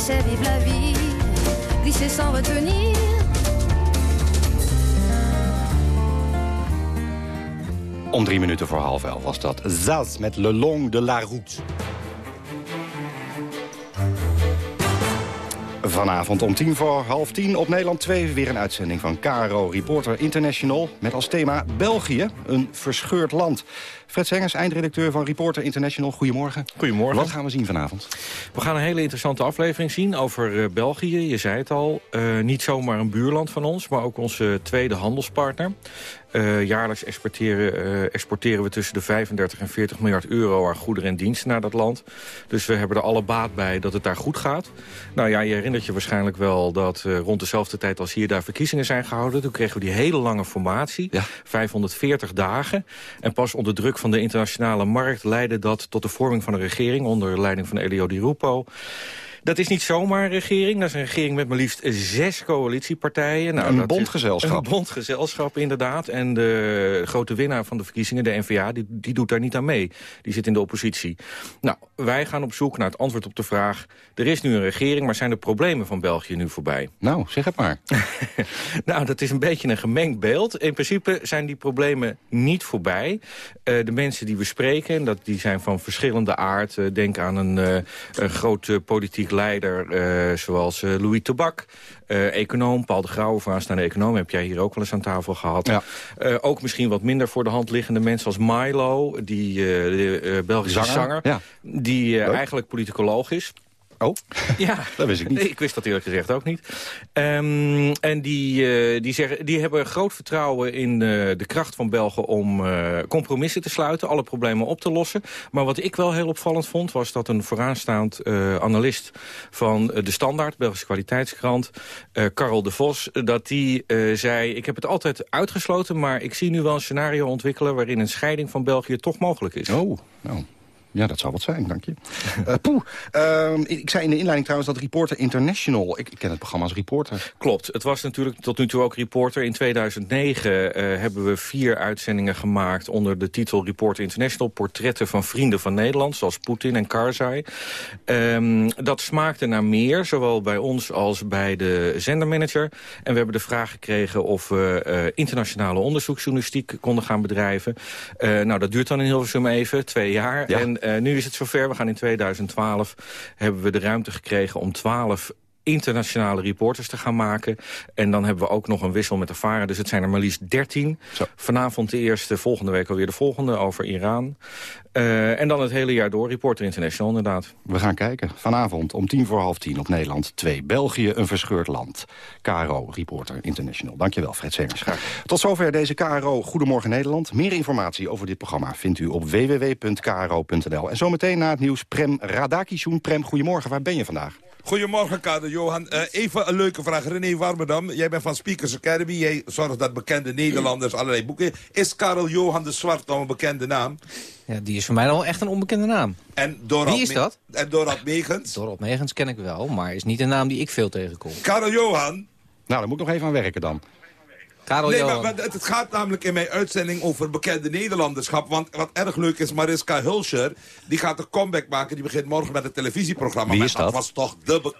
laissez vivre la vie, glisser sans retenir. Om drie minuten voor half elf was dat. Zaz met Le Long de la Route. Vanavond om tien voor half tien op Nederland 2... weer een uitzending van KRO Reporter International... met als thema België, een verscheurd land. Fred Sengers, eindredacteur van Reporter International. Goedemorgen. Goedemorgen. Wat gaan we zien vanavond? We gaan een hele interessante aflevering zien over uh, België. Je zei het al, uh, niet zomaar een buurland van ons... maar ook onze tweede handelspartner. Uh, jaarlijks exporteren, exporteren we tussen de 35 en 40 miljard euro... aan goederen en diensten naar dat land. Dus we hebben er alle baat bij dat het daar goed gaat. Nou ja, je herinnert je waarschijnlijk wel dat rond dezelfde tijd... als hier daar verkiezingen zijn gehouden... toen kregen we die hele lange formatie, ja. 540 dagen. En pas onder druk van de internationale markt leidde dat tot de vorming van een regering... onder leiding van Elio Di Rupo. Dat is niet zomaar een regering. Dat is een regering met maar liefst zes coalitiepartijen. Nou, een bondgezelschap. Een bondgezelschap, inderdaad. En de grote winnaar van de verkiezingen, de NVA, die, die doet daar niet aan mee. Die zit in de oppositie. Nou, wij gaan op zoek naar het antwoord op de vraag... er is nu een regering, maar zijn de problemen van België nu voorbij? Nou, zeg het maar. [LAUGHS] nou, dat is een beetje een gemengd beeld. In principe zijn die problemen niet voorbij. Uh, de mensen die we spreken, dat, die zijn van verschillende aard. Uh, denk aan een, uh, een groot politiek leider uh, zoals uh, Louis Tobak, uh, econoom, Paul de Grauwe, vooraanstaande econoom, heb jij hier ook wel eens aan tafel gehad. Ja. ook misschien wat minder voor de hand liggende mensen als Milo, die de, Belgische zanger, zanger ja. die eigenlijk politicoloog is. Oh, ja. [LAUGHS] dat wist ik niet. Ik wist dat eerlijk gezegd ook niet. Um, en die, uh, die, zeggen, die hebben groot vertrouwen in uh, de kracht van Belgen om uh, compromissen te sluiten, alle problemen op te lossen. Maar wat ik wel heel opvallend vond, was dat een vooraanstaand analist van de Standaard, Belgische kwaliteitskrant, Karel de Vos, dat die zei, ik heb het altijd uitgesloten, maar ik zie nu wel een scenario ontwikkelen waarin een scheiding van België toch mogelijk is. Oh, nou. Ja, dat zou wat zijn, dank je. uh, [LAUGHS] poeh, uh, ik zei in de inleiding trouwens dat Reporter International... Ik, ik, ken het programma als Reporter. Klopt, het was natuurlijk tot nu toe ook Reporter. In 2009 uh, hebben we vier uitzendingen gemaakt onder de titel Reporter International. Portretten van vrienden van Nederland, zoals Poetin en Karzai. Um, dat smaakte naar meer, zowel bij ons als bij de zendermanager. En we hebben de vraag gekregen of we uh, internationale onderzoeksjournalistiek konden gaan bedrijven. Nou, dat duurt dan in Hilversum even, twee jaar. Ja. En uh, nu is het zover. We gaan in 2012 hebben we de ruimte gekregen om 12 internationale reporters te gaan maken. En dan hebben we ook nog een wissel met de varen. Dus het zijn er maar liefst 13. Vanavond de eerste, volgende week alweer de volgende over Iran. Uh, en dan het hele jaar door, Reporter International inderdaad. We gaan kijken. Vanavond om tien voor half tien op Nederland 2. België, een verscheurd land. KRO, Reporter International. Dankjewel, Fred Semers. Tot zover deze KRO Goedemorgen Nederland. Meer informatie over dit programma vindt u op www.kro.nl. En zometeen na het nieuws Prem Radakishun. Prem, goedemorgen. Waar ben je vandaag? Goedemorgen, Kader Johan. Uh, even een leuke vraag. René Warmerdam, jij bent van Speakers Academy. Jij zorgt dat bekende Nederlanders allerlei boeken... Is Karel Johan de Zwart dan een bekende naam? Ja, die is voor mij wel echt een onbekende naam. En Dorad Wie is dat? En Dorad Megens? [LAUGHS] Dorad Megens ken ik wel, maar is niet een naam die ik veel tegenkom. Karel Johan? Nou, daar moet ik nog even aan werken dan. Karel nee, maar, maar, het gaat namelijk in mijn uitzending over bekende Nederlanderschap. Want wat erg leuk is, Mariska Hulscher, die gaat een comeback maken. Die begint morgen met het televisieprogramma. Wie is dat? dat was toch de...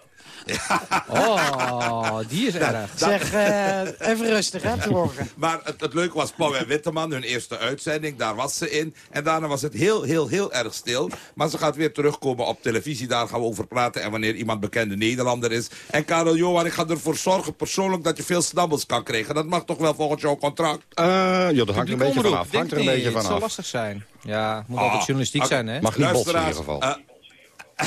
Oh, die is erg. zeg, uh, even rustig, hè, morgen. [LAUGHS] maar het, het leuke was Pauw en Witteman, hun eerste uitzending. Daar was ze in. En daarna was het heel, heel, heel erg stil. Maar ze gaat weer terugkomen op televisie. Daar gaan we over praten. En wanneer iemand bekende Nederlander is. En Karel Johan, ik ga ervoor zorgen persoonlijk dat je veel snabbels kan krijgen. Dat mag toch wel volgens jouw contract? Uh, ja, dat hangt er een beetje vanaf. Hangt er een beetje vanaf. Het zal lastig zijn. Ja, moet altijd ah, journalistiek zijn, hè? Mag niet botsen in ieder geval.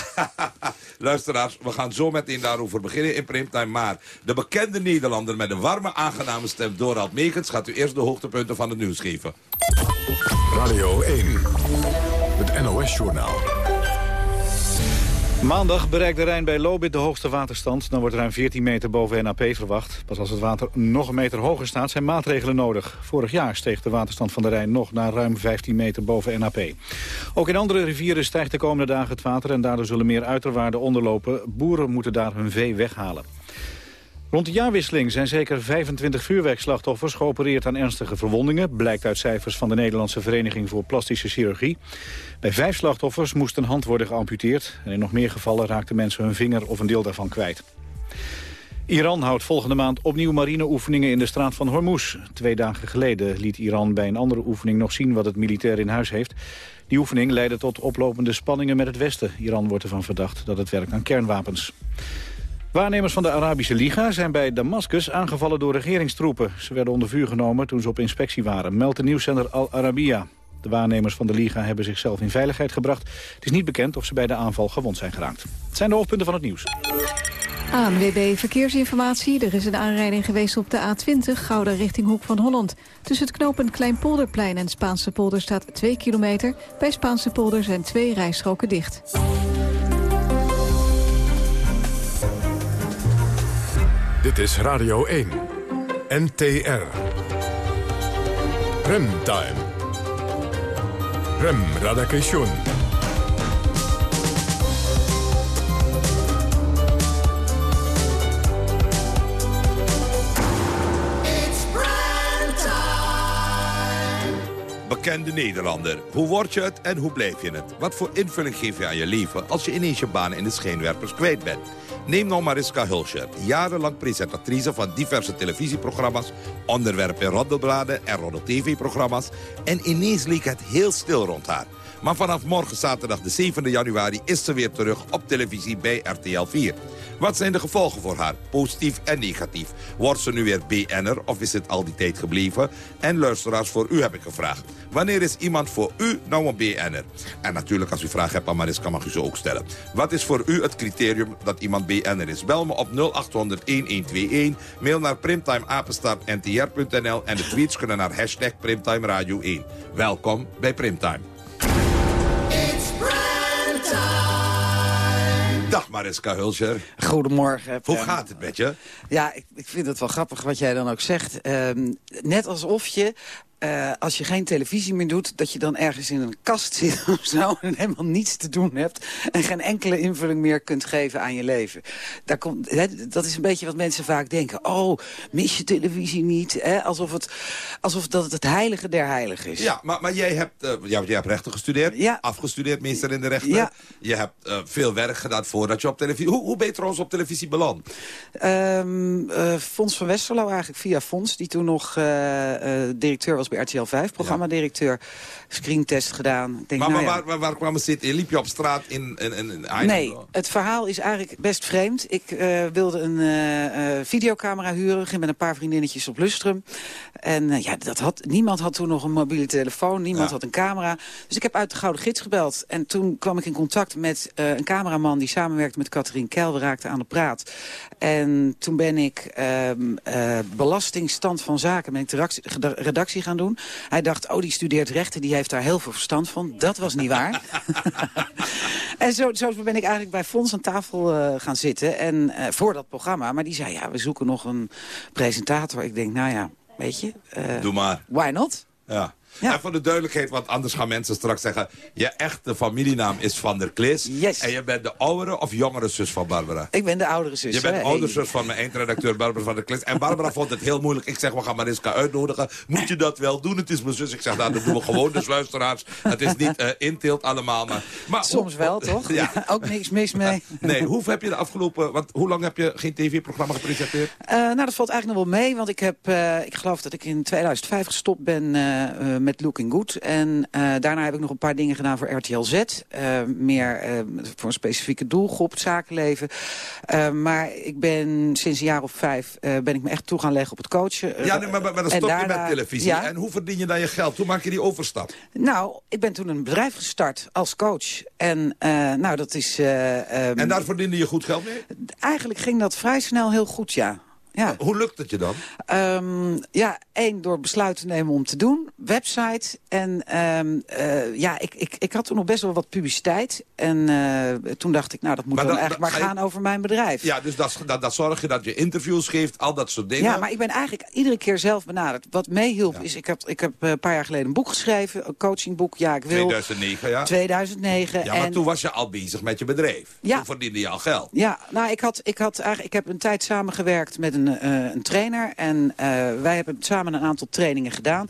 [LAUGHS] Luisteraars, we gaan zo meteen daarover beginnen in Primetime. Maar de bekende Nederlander met een warme, aangename stem, Dorald Meekens... gaat u eerst de hoogtepunten van het nieuws geven. Radio 1, het NOS-journaal. Maandag bereikt de Rijn bij Lobit de hoogste waterstand. Dan wordt ruim 14 meter boven NAP verwacht. Pas als het water nog een meter hoger staat zijn maatregelen nodig. Vorig jaar steeg de waterstand van de Rijn nog naar ruim 15 meter boven NAP. Ook in andere rivieren stijgt de komende dagen het water... en daardoor zullen meer uiterwaarden onderlopen. Boeren moeten daar hun vee weghalen. Rond de jaarwisseling zijn zeker 25 vuurwerkslachtoffers geopereerd aan ernstige verwondingen. Blijkt uit cijfers van de Nederlandse Vereniging voor Plastische Chirurgie. Bij vijf slachtoffers moest een hand worden geamputeerd. En in nog meer gevallen raakten mensen hun vinger of een deel daarvan kwijt. Iran houdt volgende maand opnieuw marineoefeningen in de straat van Hormuz. Twee dagen geleden liet Iran bij een andere oefening nog zien wat het militair in huis heeft. Die oefening leidde tot oplopende spanningen met het Westen. Iran wordt ervan verdacht dat het werkt aan kernwapens. Waarnemers van de Arabische Liga zijn bij Damascus aangevallen door regeringstroepen. Ze werden onder vuur genomen toen ze op inspectie waren, meldt de nieuwszender Al Arabiya. De waarnemers van de Liga hebben zichzelf in veiligheid gebracht. Het is niet bekend of ze bij de aanval gewond zijn geraakt. Het zijn de hoofdpunten van het nieuws. ANWB Verkeersinformatie. Er is een aanrijding geweest op de A20, Gouda richting Hoek van Holland. Tussen het knooppunt Kleinpolderplein en Spaanse polder staat 2 kilometer. Bij Spaanse polder zijn twee rijstroken dicht. Dit is Radio 1. NTR. Remtime. Rem Radakation. Bekende Nederlander. Hoe word je het en hoe blijf je het? Wat voor invulling geef je aan je leven als je ineens je baan in de scheenwerpers kwijt bent? Neem nou Mariska Hulscher, jarenlang presentatrice van diverse televisieprogramma's... onderwerpen roddelbladen en roddel-tv-programma's... en ineens leek het heel stil rond haar. Maar vanaf morgen zaterdag de 7 januari is ze weer terug op televisie bij RTL 4. Wat zijn de gevolgen voor haar, positief en negatief? Wordt ze nu weer BN'er of is het al die tijd gebleven? En luisteraars, voor u heb ik gevraagd. Wanneer is iemand voor u nou een BN'er? En natuurlijk, als u vragen hebt aan Mariska, mag u ze ook stellen. Wat is voor u het criterium dat iemand BN'er is? Bel me op 0800-1121. Mail naar primtimeapenstaartntr.nl en de tweets kunnen naar hashtag Primtime Radio 1. Welkom bij Primtime. Mariska Hulscher. Goedemorgen. Hoe gaat het met je? Ja, ik, ik vind het wel grappig wat jij dan ook zegt. Um, net alsof je uh, als je geen televisie meer doet... dat je dan ergens in een kast zit [LAUGHS] of zo... en helemaal niets te doen hebt... en geen enkele invulling meer kunt geven aan je leven. Daar komt, hè, dat is een beetje wat mensen vaak denken. Oh, mis je televisie niet? Hè? Alsof, het, alsof dat het heilige der heiligen is. Ja, maar, maar jij, hebt, uh, ja, jij hebt rechten gestudeerd. Ja. Afgestudeerd, meester in de rechten. Ja. Je hebt uh, veel werk gedaan voordat je op televisie... Hoe, hoe ben je trouwens op televisie beland? Um, Fons van Westerlo eigenlijk, via Fons... die toen nog directeur was bij RTL 5, programmadirecteur. Screentest gedaan. Denk, Maar, nou maar ja. waar, waar, waar kwam het zitten? Liep je op straat in... in, in, Nee, het verhaal is eigenlijk best vreemd. Ik eh, wilde een eh, eh, videocamera huren. Ging met een paar vriendinnetjes op Lustrum. En ja, dat had, niemand had toen nog een mobiele telefoon. Niemand had een camera. Dus ik heb uit de Gouden Gids gebeld. En toen kwam ik in contact met een cameraman... die samenwerkte met Catherine Keil. We raakten aan de praat. En toen ben ik ehm eh, belastingstand van zaken... ben ik de redactie- redactie gaan doen. Hij dacht, oh, die studeert rechten. Die heeft daar heel veel verstand van. Dat was niet waar. [LAUGHS] En zo, zo ben ik eigenlijk bij Fons aan tafel eh, gaan zitten. En eh, voor dat programma. Maar die zei, ja, we zoeken nog een presentator. Ik denk, nou ja, weet je. eh, Doe maar. Why not? Ja. En voor de duidelijkheid, want anders gaan mensen straks zeggen... je echte familienaam is Van der Klis. En je bent de oudere of jongere zus van Barbara? Ik ben de oudere zus. Je bent de oudere zus van mijn eindredacteur Barbara van der Klis. En Barbara vond het heel moeilijk. Ik zeg, we gaan Mariska uitnodigen. Moet je dat wel doen? Het is mijn zus. Ik zeg, nou, dat doen we gewoon, dus luisteraars. Het is niet eh inteelt allemaal. Maar, maar Soms wel, toch? Ja. [LAUGHS] Ook niks mis mee. [LAUGHS] Nee, hoe heb je de afgelopen... Want hoe lang heb je geen tv-programma gepresenteerd? Eh, nou, dat valt eigenlijk nog wel mee. Want ik heb, eh, ik geloof dat ik in 2005 gestopt ben met Looking Good. En eh, daarna heb ik nog een paar dingen gedaan voor RTL Z. Eh, meer eh, voor een specifieke doelgroep, het zakenleven. Maar ik ben sinds een jaar of vijf ben ik me echt toe gaan leggen op het coachen. Ja, nee, maar, maar dan stop je met televisie. Ja. En hoe verdien je dan je geld? Hoe maak je die overstap? Nou, ik ben toen een bedrijf gestart als coach. En nou, dat is... eh, ehm, En daar verdiende je goed geld mee? Eigenlijk ging dat vrij snel heel goed, ja. Ja. Hoe lukt het je dan? Ehm, ja, één, door besluit te nemen om te doen. Website. En ehm, eh, ja, ik, ik, ik had toen nog best wel wat publiciteit. En eh, toen dacht ik, nou, dat moet Maar dan dan- eigenlijk maar je- gaan over mijn bedrijf. Ja, dus dat, dat, dat zorg je dat je interviews geeft, al dat soort dingen. Ja, maar ik ben eigenlijk iedere keer zelf benaderd. Wat meehielp is, ik heb, ik heb eh, een paar jaar geleden een boek geschreven. Een coachingboek, ja, ik wil... 2009, ja. 2009. Ja, maar en toen was je al bezig met je bedrijf. Ja. Toen verdiende je al geld. Ja, nou, ik, had, ik, had eigenlijk, ik heb een tijd samengewerkt met een, eh, een trainer. En eh, wij hebben samen een aantal trainingen gedaan.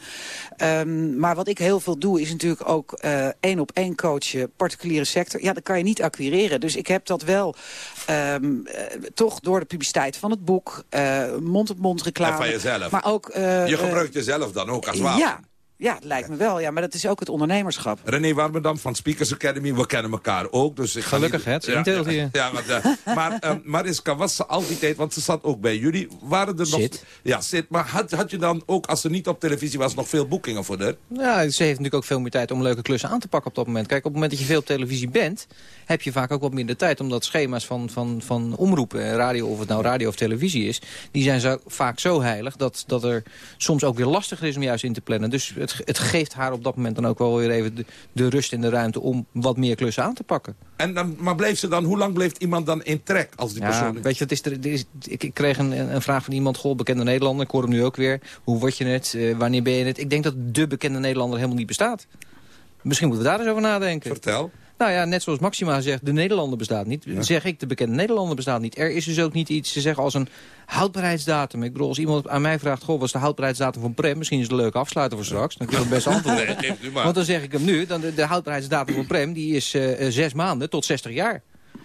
Ehm, maar wat ik heel veel doe, is natuurlijk ook eh, één op één coachen, particuliere sector. Ja, dat kan je niet acquireren. Dus ik heb dat wel ehm, eh, toch door de publiciteit van het boek, mond-op-mond reclame. En van jezelf. Maar ook... je gebruikt jezelf dan ook als wapen. Ja, ja, het lijkt me wel. Ja, maar dat is ook het ondernemerschap. René Warmerdam van Speakers Academy, we kennen elkaar ook. Dus ik Gelukkig, niet- hè? Het inteelt ja, hier. Ja, maar, eh, maar [LAUGHS] eh, Mariska, was ze al die tijd, want ze zat ook bij jullie. Waren er nog... Zit. Ja, zit. Maar had, had je dan ook, als ze niet op televisie was, nog veel boekingen voor haar? Ja, ze heeft natuurlijk ook veel meer tijd om leuke klussen aan te pakken op dat moment. Kijk, op het moment dat je veel op televisie bent... heb je vaak ook wat minder tijd. Omdat schema's van, van, van omroepen, eh, radio, of het nou radio of televisie is... die zijn zo, vaak zo heilig dat, dat er soms ook weer lastiger is om juist in te plannen. Dus het, het geeft haar op dat moment dan ook wel weer even de, de rust en de ruimte... om wat meer klussen aan te pakken. En dan, maar bleef ze dan, hoe lang bleef iemand dan in trek als die Ja, persoon... weet je, het is, er, er is, ik, ik kreeg een, een vraag van iemand, goh, bekende Nederlander. Ik hoor hem nu ook weer. Hoe word je het? Eh, wanneer ben je het? Ik denk dat de bekende Nederlander helemaal niet bestaat. Misschien moeten we daar eens over nadenken. Vertel. Nou ja, net zoals Maxima zegt, de Nederlander bestaat niet. Zeg ik, de bekende Nederlander bestaat niet. Er is dus ook niet iets te zeggen als een houdbaarheidsdatum. Ik bedoel, als iemand aan mij vraagt, goh, wat is de houdbaarheidsdatum van Prem? Misschien is het een leuke afsluiter voor straks. Dan kun je hem best antwoorden. [LAUGHS] Nee. Want dan zeg ik hem nu, dan de, de houdbaarheidsdatum van Prem die is eh, eh, zes maanden tot 60 jaar.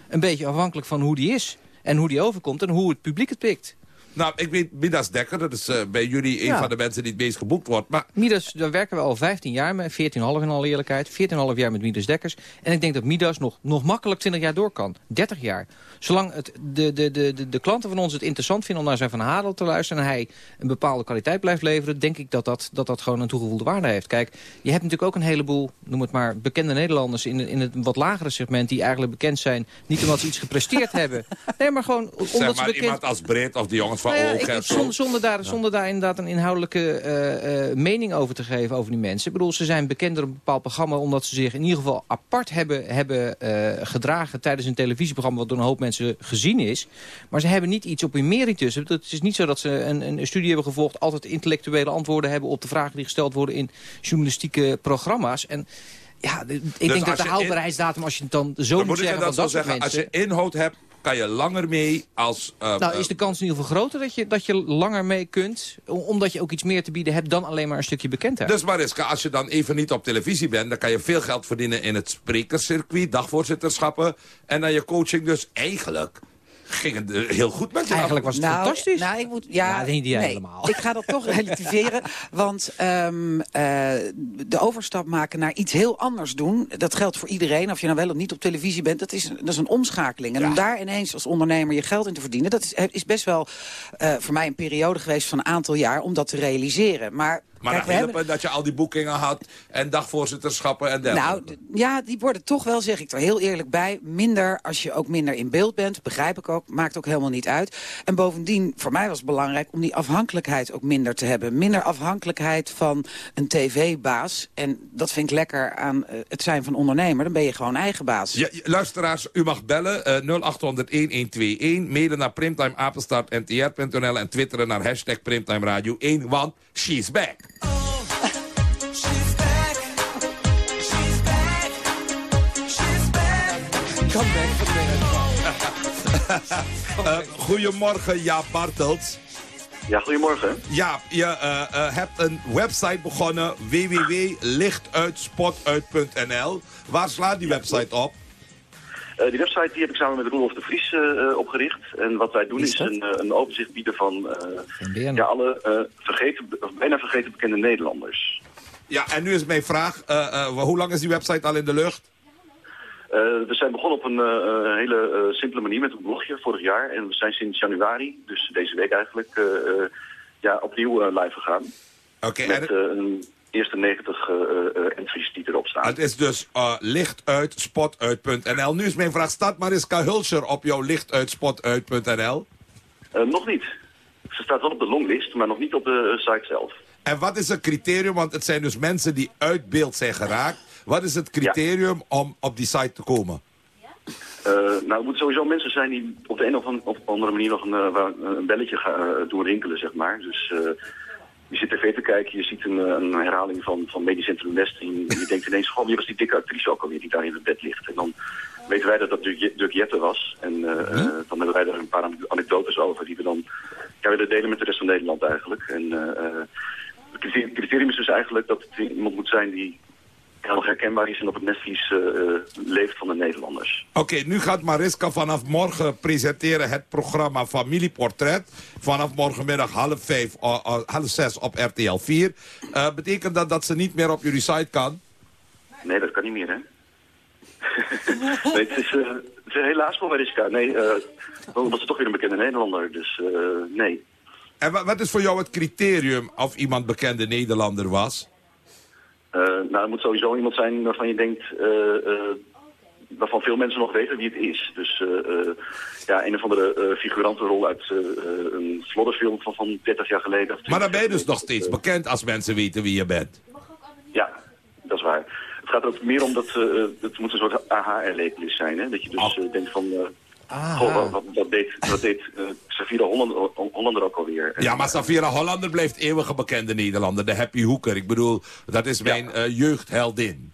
Een beetje afhankelijk van hoe die is. En hoe die overkomt en hoe het publiek het pikt. Nou, ik weet, Midas Dekker, dat is eh, bij jullie een Ja. van de mensen die het meest geboekt wordt. Maar Midas, daar werken we al 15 jaar mee. 14,5 in alle eerlijkheid. 14,5 jaar met Midas Dekkers. En ik denk dat Midas nog, nog makkelijk 20 jaar door kan. 30 jaar. Zolang het, de, de, de, de, de klanten van ons het interessant vinden om naar zijn Van Hadel te luisteren... en hij een bepaalde kwaliteit blijft leveren... denk ik dat dat, dat, dat gewoon een toegevoegde waarde heeft. Kijk, je hebt natuurlijk ook een heleboel, noem het maar... bekende Nederlanders in, in het wat lagere segment... die eigenlijk bekend zijn, niet omdat ze iets gepresteerd [LAUGHS] hebben. Nee, maar gewoon omdat zeg ze maar bekend... iemand als Breed of de jongens van Nou ja, ik- zonder, zonder, daar, zonder daar inderdaad een inhoudelijke eh, eh, mening over te geven over die mensen. Ik bedoel, ze zijn bekend door een bepaald programma... omdat ze zich in ieder geval apart hebben, hebben eh, gedragen... tijdens een televisieprogramma wat door een hoop mensen gezien is. Maar ze hebben niet iets op hun meritus. Het is niet zo dat ze een, een studie hebben gevolgd... altijd intellectuele antwoorden hebben op de vragen die gesteld worden... in journalistieke programma's. En ja, ik Dus denk als dat de houdbaarheidsdatum, als je het dan zo Dan moet moet ik zeggen... dat van zeggen, als mensen, je inhoud hebt, kan je langer mee als... eh, nou, eh, is de kans in ieder geval groter dat je, dat je langer mee kunt... omdat je ook iets meer te bieden hebt dan alleen maar een stukje bekendheid. Dus Mariska, als je dan even niet op televisie bent... dan kan je veel geld verdienen in het sprekerscircuit, dagvoorzitterschappen... en dan je coaching dus eigenlijk ging het eh, heel goed met je. Eigenlijk was het Nou, fantastisch. Nou, ik moet, ja, Ja, niet nee, helemaal. Ik ga dat toch [LAUGHS] relativeren. Want ehm, eh, de overstap maken naar iets heel anders doen... dat geldt voor iedereen, of je nou wel of niet op televisie bent... dat is, dat is een omschakeling. En om daar ineens als ondernemer je geld in te verdienen... dat is, is best wel eh, voor mij een periode geweest van een aantal jaar... om dat te realiseren. Maar, Maar kijk, hielp het dat je al die boekingen had en dagvoorzitterschappen en dergelijke. nou, ja, die worden toch wel, zeg ik er heel eerlijk bij... minder als je ook minder in beeld bent, begrijp ik ook. Maakt ook helemaal niet uit. En bovendien, voor mij was het belangrijk om die afhankelijkheid ook minder te hebben. Minder afhankelijkheid van een tv-baas. En dat vind ik lekker aan eh, het zijn van ondernemer. Dan ben je gewoon eigen baas. Ja, luisteraars, u mag bellen eh 0800-1121. Mailen naar primtimeapenstaartntr.nl en twitteren naar hashtag Primtime Radio 1, want she's back. Eh, goedemorgen, Jaap Bartels. Ja, goedemorgen. Jaap, je eh, eh, hebt een website begonnen, www.lichtuitspotuit.nl. Waar slaat die website op? Die website die heb ik samen met Roelof de Vries opgericht. En wat wij doen is, een, een overzicht bieden van eh, ja, alle vergeten, of bijna vergeten bekende Nederlanders. Ja, en nu is mijn vraag, hoe lang is die website al in de lucht? Eh, we zijn begonnen op een eh, hele eh, simpele manier met een blogje vorig jaar. En we zijn sinds januari, dus deze week eigenlijk, ja, opnieuw live gegaan. Oké, met een eerste 90 eh, eh, entries die erop staan. Het is dus lichtuitspotuit.nl. Nu is mijn vraag, staat Mariska Hulscher op jouw lichtuitspotuit.nl? Nog niet. Ze staat wel op de longlist, maar nog niet op de site zelf. En wat is het criterium, want het zijn dus mensen die uit beeld zijn geraakt. Wat is het criterium om op die site te komen? Eh, nou, het moeten sowieso mensen zijn die op de een of an- of andere manier nog een, eh, een belletje gaan eh, doen rinkelen, zeg maar. Dus je zit tv te kijken, je ziet een, een herhaling van, van Medisch Centrum West. En je denkt ineens, goh, wie was die dikke actrice ook alweer die daar in het bed ligt? En dan weten wij dat dat Dirk Jetten was. En eh, dan hebben wij daar een paar anekdotes over die we dan ja, willen delen met de rest van Nederland eigenlijk. En het criterium is dus eigenlijk dat het iemand moet zijn die heel herkenbaar is en op het netvlies eh, eh, leeft van de Nederlanders. Oké, nu gaat Mariska vanaf morgen presenteren het programma Familieportret. Vanaf morgenmiddag half, vijf, uh, uh, half zes op RTL 4. Uh, betekent dat dat ze niet meer op jullie site kan? Nee, dat kan niet meer, hè? [LAUGHS] nee, het is, eh, het is helaas voor Mariska. Nee, eh omdat ze toch weer een bekende Nederlander. Dus eh, nee. En wa- wat is voor jou het criterium of iemand bekende Nederlander was? Eh, nou, het moet sowieso iemand zijn waarvan je denkt... eh, eh, waarvan veel mensen nog weten wie het is. Dus eh, eh, ja, een of andere eh, figurantenrol uit eh, eh, een flodderfilm van, van 30 jaar geleden. Maar dan ben je dus nog steeds bekend als mensen weten wie je bent. Ja, dat is waar. Het gaat er ook meer om dat eh, het moet een soort aha-erlevenis zijn. Hè? Dat je dus denkt van... goh, wat, wat, wat deed, wat deed eh, Safira Hollander, Hollander ook alweer? Ja, maar Safira Hollander blijft eeuwige bekende Nederlander. De Happy Hoeker. Ik bedoel, dat is mijn eh, jeugdheldin.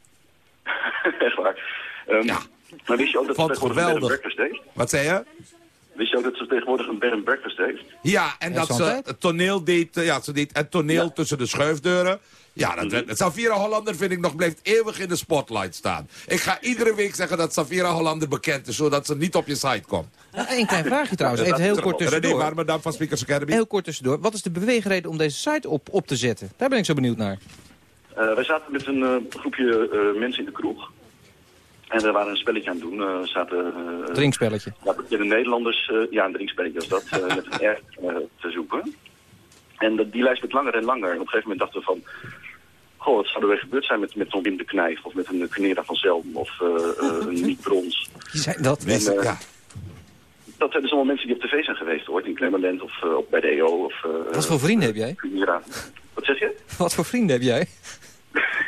[LAUGHS] Echt waar. Ehm, Maar wist je ook dat ze Vond het tegenwoordig een breakfast heeft? Wat zei je? Wist je ook dat ze tegenwoordig een bed and breakfast heeft? Ja, en dat ze het toneel deed, eh, ja, ze deed het toneel tussen de schuifdeuren. Ja, dat, Mhm. dat- Safira Hollander vind ik nog, blijft eeuwig in de spotlight staan. Ik ga iedere week zeggen dat Safira Hollander bekend is, zodat ze niet op je site komt. Eén klein [LAUGHS] vraagje trouwens, even heel kort René tussendoor. Warmerdam van Speakers Academy. Heel kort tussendoor. Wat is de beweegreden om deze site op, op te zetten? Daar ben ik zo benieuwd naar. Eh, wij zaten met een eh, groepje eh, mensen in de kroeg. En we waren een spelletje aan het doen. Eh, we zaten... eh, Drinkspelletje. Ja, de Nederlanders, eh, ja, een drinkspelletje was dat, eh, met een [LAUGHS] R eh, te zoeken. En dat- die lijst werd langer en langer. En op een gegeven moment dachten we van... Goh, wat zou er weer gebeurd zijn met, met zo'n Wim de Knijf... of met een Canera van Zelm of eh, eh, een Niek Brons. Zijn dat? En, eh, Dat zijn dus allemaal mensen die op tv zijn geweest, hoor. In Klemmerland of op bij de EO. Of, eh, Wat voor vrienden heb jij? Canera. Wat zeg je? [LAUGHS] Wat voor vrienden heb jij?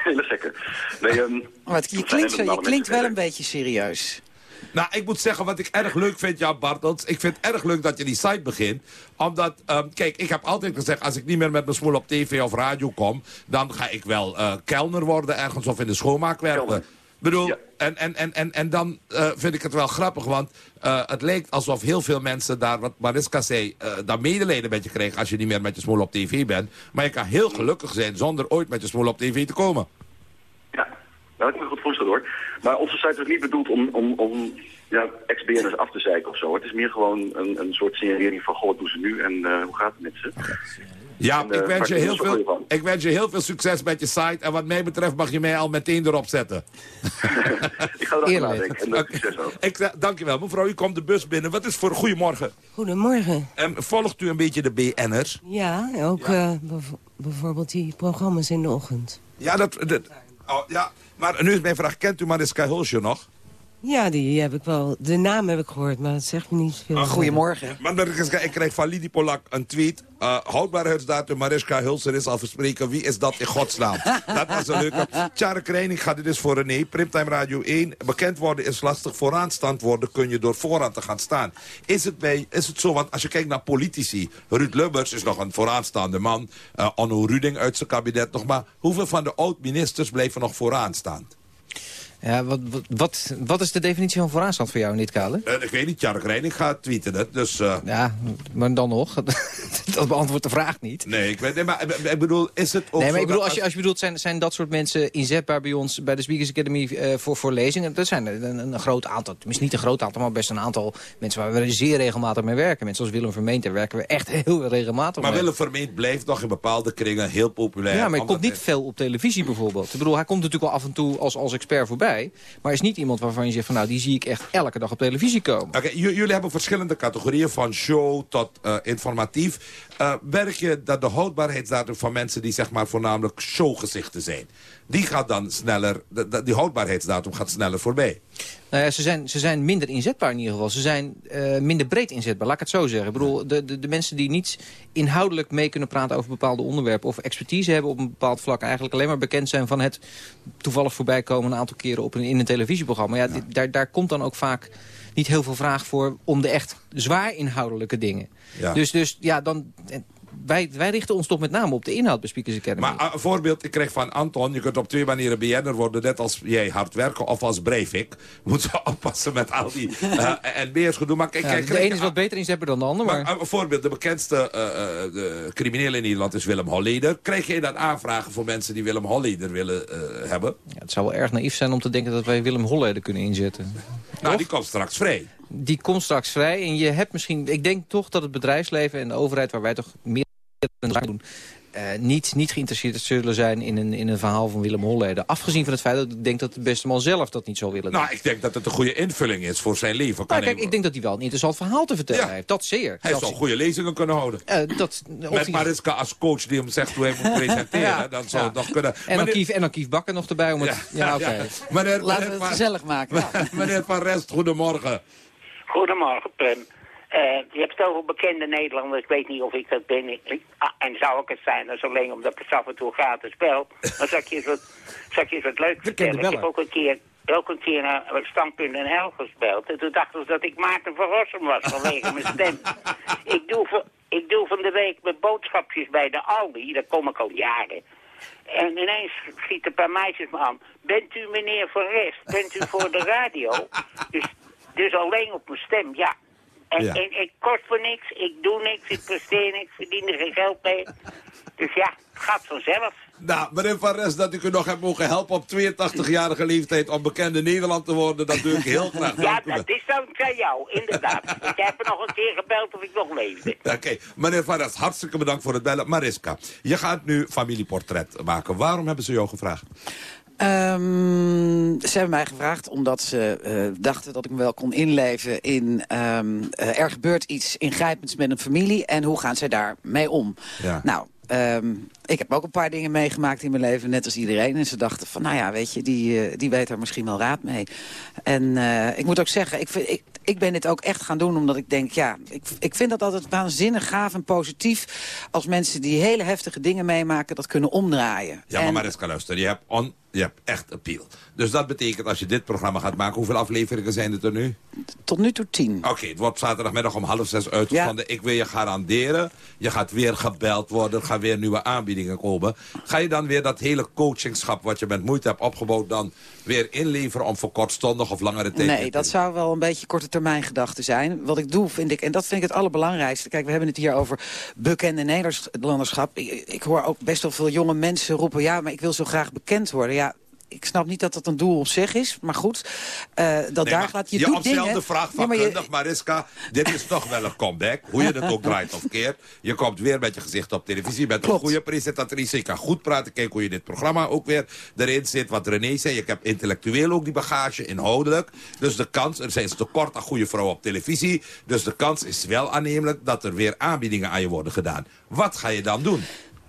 Hele gekke. Nee, ehm, Maar het, je klinkt, je klinkt wel mensen. een beetje serieus. Nou, ik moet zeggen wat ik erg leuk vind, Jan Bartels. Ik vind het erg leuk dat je die site begint. Omdat, ehm, kijk, ik heb altijd gezegd... als ik niet meer met mijn smoel op tv of radio kom... dan ga ik wel eh kelner worden ergens of in de schoonmaak werken. Ik bedoel, en, en, en, en, en dan eh, vind ik het wel grappig, want eh, het lijkt alsof heel veel mensen daar, wat Mariska zei, eh daar medelijden met je krijgen als je niet meer met je smoel op tv bent. Maar je kan heel gelukkig zijn zonder ooit met je smoel op tv te komen. Nou, ik kan me goed voorstellen hoor. Maar onze site is niet bedoeld om, om, om ja, ex-BN'ers af te zeiken of zo. Het is meer gewoon een, een soort signalering van, goh, wat doen ze nu en uh, hoe gaat het met ze? Ja, En, eh, ik, wens je heel ik veel, ik wens je heel veel succes met je site. En wat mij betreft mag je mij al meteen erop zetten. [LAUGHS] Ik ga erover nadenken. En dat succes ook. Ik, dankjewel. Mevrouw, u komt de bus binnen. Wat is voor... Goedemorgen. Goedemorgen. Em, volgt u een beetje de BN'ers? Ja, ook eh, bijvoorbeeld die programma's in de ochtend. Ja, dat, dat, oh, ja, maar nu is mijn vraag. Kent u Mariska Hulsje nog? Ja, die heb ik wel. De naam heb ik gehoord, maar dat zegt me niet veel. Goedemorgen. Maar ik krijg van Lidie Polak een tweet. Uh, houdbaarheidsdatum Mariska Hulser is al verspreken. Wie is dat in godsnaam? [LAUGHS] dat was een leuke. Tjare Kreining gaat dit is voor René. Primtime Radio 1. Bekend worden is lastig. Vooraanstand worden kun je door vooraan te gaan staan. Is het, bij, is het zo, want als je kijkt naar politici. Ruud Lubbers is nog een vooraanstaande man. Uh, Onno Ruding uit zijn kabinet nog. Maar hoeveel van de oud-ministers blijven nog vooraan staan? Ja, wat, wat, wat, wat is de definitie van vooraanstand voor jou in dit kader? Uh, ik weet niet, Tjark Reining gaat tweeten het. Dus, uh... Ja, maar dan nog. [LAUGHS] dat beantwoordt de vraag niet. Nee, ik, weet, nee, maar ik bedoel, is het ook Nee, maar ik bedoel, als je, als je bedoelt, zijn, zijn dat soort mensen inzetbaar bij ons... bij de Speakers Academy uh, voor, voor lezingen? Dat zijn een, een, groot aantal, tenminste niet een groot aantal... maar best een aantal mensen waar we zeer regelmatig mee werken. Mensen als Willem Vermeent, daar werken we echt heel regelmatig maar mee. Willem Vermeent blijft nog in bepaalde kringen heel populair. Ja, maar hij komt niet veel op televisie bijvoorbeeld. Ik bedoel, hij komt natuurlijk wel af en toe als, als expert voorbij... maar is niet iemand waarvan je zegt van nou, die zie ik echt elke dag op televisie komen. Oké, jullie hebben verschillende categorieën, van show tot uh, informatief. Uh, werk je dat de houdbaarheidsdatum van mensen die zeg maar voornamelijk showgezichten zijn, die gaat dan sneller, die houdbaarheidsdatum gaat sneller voorbij? Nou ja, ze zijn, ze zijn minder inzetbaar in ieder geval. Ze zijn uh, minder breed inzetbaar, laat ik het zo zeggen. Ik bedoel, de, de, de mensen die niet inhoudelijk mee kunnen praten over bepaalde onderwerpen... of expertise hebben op een bepaald vlak... eigenlijk alleen maar bekend zijn van het toevallig voorbij komen... een aantal keren op een, in een televisieprogramma. Ja, ja. Daar, daar komt dan ook vaak niet heel veel vraag voor... om de echt zwaar inhoudelijke dingen. Ja. Dus, dus ja, dan... Wij, wij, richten ons toch met name op de inhoud bij Speakers Academy. Maar een voorbeeld, ik kreeg van Anton... je kunt op twee manieren BN'er worden, net als jij hard werken... of als Breivik. [LAUGHS] Moet ze oppassen met al die uh, NB'ers gedoe. Maar, ja, ik, de ene is wat beter inzetbaar dan de ander. Maar, maar een voorbeeld, de bekendste uh, de crimineel in Nederland is Willem Holleder. Krijg je dan aanvragen voor mensen die Willem Holleder willen hebben? Ja, het zou wel erg naïef zijn om te denken dat wij Willem Holleder kunnen inzetten. Nou, of? die komt straks vrij. Die komt straks vrij. En je hebt misschien... Ik denk toch dat het bedrijfsleven en de overheid... waar wij toch meer doen... Uh, niet, niet geïnteresseerd zullen zijn in een, in een verhaal van Willem Holleder. Afgezien van het feit dat ik denk dat de beste man zelf dat niet zou willen doen. Nou, ik denk dat het een goede invulling is voor zijn leven. Nou, kijk, ik denk dat hij wel een interessant verhaal te vertellen ja. heeft. Dat zeer. Hij zou goede lezingen kunnen houden. Uh, dat, Met. Mariska als coach die hem zegt hoe hij moet [LAUGHS] presenteren. ja. Dan zou ja. het nog kunnen. En, dan Kief, en dan Kief Bakker nog erbij. Om het... ja, oké. Okay. Meneer, Laten we het van... gezellig maken. [LAUGHS] meneer Van Rest, goedemorgen. Goedemorgen, Prem. Uh, je hebt zoveel bekende Nederlanders, ik weet niet of ik dat ben. Ah, en zou ik het zijn, dat is alleen omdat ik het af en toe gratis spel. Maar zal ik je eens wat, zal ik je wat leuk [LAUGHS] vertellen? Ik heb ook een keer, ook een keer naar standpunt in Hel gespeeld. En toen dachten ze dat ik Maarten van Rossum was vanwege mijn stem. [LAUGHS] Ik doe, ik doe van de week mijn boodschapjes bij de Aldi, daar kom ik al jaren. En ineens schiet een paar meisjes me aan. Bent u meneer Van Rest? Bent u voor de radio? [LAUGHS] Dus, dus alleen op mijn stem, ja. En, ja. en ik kost voor niks, ik doe niks, ik presteer niks, verdien er geen geld mee. Dus ja, het gaat vanzelf. Nou, meneer Van Rest, dat ik u nog heb mogen helpen op 82-jarige leeftijd om bekende Nederland te worden, dat doe ik heel graag. ja, dat is dankzij jou, inderdaad. Want jij hebt nog een keer gebeld of ik nog leefde. Oké, okay. meneer Van Rest, hartstikke bedankt voor het bellen. Mariska, je gaat nu familieportret maken. Waarom hebben ze jou gevraagd? Um, ze hebben mij gevraagd omdat ze uh, dachten dat ik me wel kon inleven in... Um, uh, er gebeurt iets ingrijpends met een familie en hoe gaan zij daarmee om? Ja. Nou, um, ik heb ook een paar dingen meegemaakt in mijn leven, net als iedereen. En ze dachten van, nou ja, weet je, die, uh, die weet er misschien wel raad mee. En ik moet ook zeggen, ik, vind, ik, ik ben dit ook echt gaan doen omdat ik denk, ja, ik, ik vind dat altijd waanzinnig gaaf en positief... als mensen die hele heftige dingen meemaken dat kunnen omdraaien. Ja, maar Mariska, luister, je hebt, on, je hebt echt appeal. Dus dat betekent, als je dit programma gaat maken, hoeveel afleveringen zijn het er nu? Tot nu toe tien. Oké, okay, het wordt zaterdagmiddag om half zes uitgezonden. Ja. Ik wil je garanderen, je gaat weer gebeld worden, er gaan weer nieuwe aanbiedingen komen. Ga je dan weer dat hele coachingschap wat je met moeite hebt opgebouwd... dan weer inleveren om voor kortstondig of langere tijd... Nee, dat zou wel een beetje korte termijn gedachte zijn. Wat ik doe, vind ik, en dat vind ik het allerbelangrijkste... kijk, we hebben het hier over bekende Nederlanderschap. Ik, ik hoor ook best wel veel jonge mensen roepen... ja, maar ik wil zo graag bekend worden. Ja, ik snap niet dat dat een doel op zich is. Maar goed, eh, dat Nee, daar gaat. Je, je doet dingen... vraag Ja, maar je- vakkundig, Mariska. Dit is toch wel een comeback. Hoe je het ook [LAUGHS] draait of keert. Je komt weer met je gezicht op televisie. Je bent een goede presentatrice. Je kan goed praten. Kijk hoe je dit programma ook weer erin zit. Wat René zei. Je hebt intellectueel ook die bagage, inhoudelijk. Dus de kans, er zijn tekort aan goede vrouwen op televisie. Dus de kans is wel aannemelijk dat er weer aanbiedingen aan je worden gedaan. Wat ga je dan doen?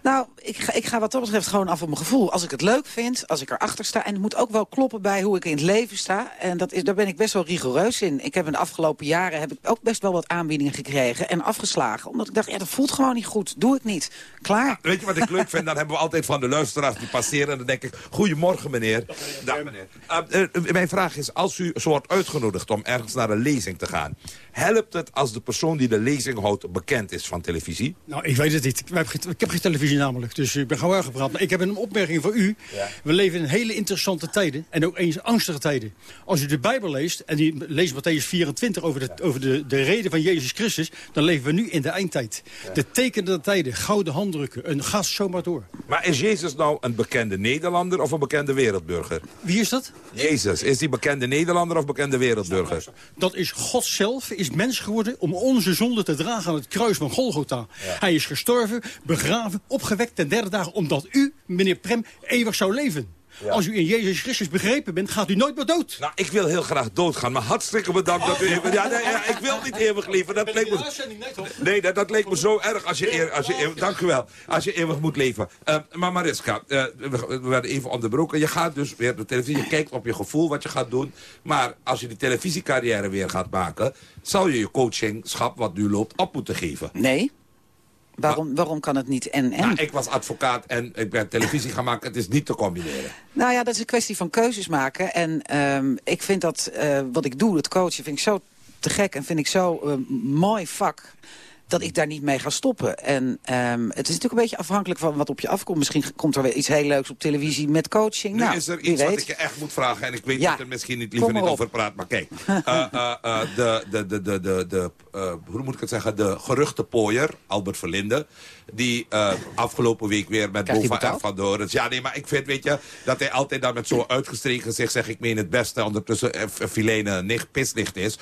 Nou, ik ga, ik ga wat dat betreft gewoon af op mijn gevoel. Als ik het leuk vind, als ik erachter sta... en het moet ook wel kloppen bij hoe ik in het leven sta. En dat is, daar ben ik best wel rigoureus in. Ik heb in de afgelopen jaren heb ik ook best wel wat aanbiedingen gekregen... en afgeslagen. Omdat ik dacht, ja, dat voelt gewoon niet goed. Doe ik niet. Klaar. Weet je wat ik leuk vind? Dan hebben we altijd van de luisteraars die passeren. En dan denk ik, goedemorgen meneer. Dag meneer. Uh, uh, mijn vraag is, als u zo wordt uitgenodigd om ergens naar een lezing te gaan... helpt het als de persoon die de lezing houdt bekend is van televisie? Nou, ik weet het niet. Ik heb, geen, ik heb geen televisie namelijk, dus ik ben gewoon uitgepraat. Maar ik heb een opmerking voor u. We leven in hele interessante tijden en ook eens angstige tijden. Als u de Bijbel leest, en die leest Matthäus 24 over, de, over de, de reden van Jezus Christus... dan leven we nu in de eindtijd. De tekenen tijden, gouden handdrukken, en ga zomaar door. Maar is Jezus nou een bekende Nederlander of een bekende wereldburger? Wie is dat? Jezus. Is die bekende Nederlander of bekende wereldburger? Dat is God zelf, is mens geworden om onze zonde te dragen aan het kruis van Golgotha. Hij is gestorven, begraven, opgewekt ten derde dagen... omdat u, meneer Prem, eeuwig zou leven. Als u in Jezus Christus begrepen bent, gaat u nooit meer dood. Nou, ik wil heel graag doodgaan, maar hartstikke bedankt dat u even... Ja, nee, ja, ik wil niet eeuwig leven. Dat leek me... Nee, dat, dat leek me zo erg als je, eer, als je eeuwig... Dank u wel. Als je eeuwig moet leven. Uh, maar Mariska, uh, we, we, werden even onderbroken. Je gaat dus weer de televisie, je kijkt op je gevoel wat je gaat doen. Maar als je die televisiecarrière weer gaat maken... zal je je coachingschap, wat nu loopt, op moeten geven. Nee. Waarom, waarom kan het niet en en? Nou, ik was advocaat en ik ben televisie gaan maken. Het is niet te combineren. Nou ja, dat is een kwestie van keuzes maken. En um, ik vind dat uh, wat ik doe, het coachen, vind ik zo te gek en vind ik zo uh, mooi vak dat ik daar niet mee ga stoppen. En um, het is natuurlijk een beetje afhankelijk van wat op je afkomt. Misschien komt er weer iets heel leuks op televisie met coaching. Nu nou, is er iets weet. wat ik je echt moet vragen. En ik weet ja. dat er misschien niet liever niet over praat. Maar kijk, uh, uh, uh, de, de, de, de, de, de hoe moet ik het zeggen? De geruchtenpooier, Albert Verlinde. Die afgelopen week weer met Bova R van Dorens. Ja, nee, maar ik vind, weet je, dat hij altijd dan met zo'n uitgestreken gezicht zegt... ik meen het beste, ondertussen Filene nicht, pisnicht is.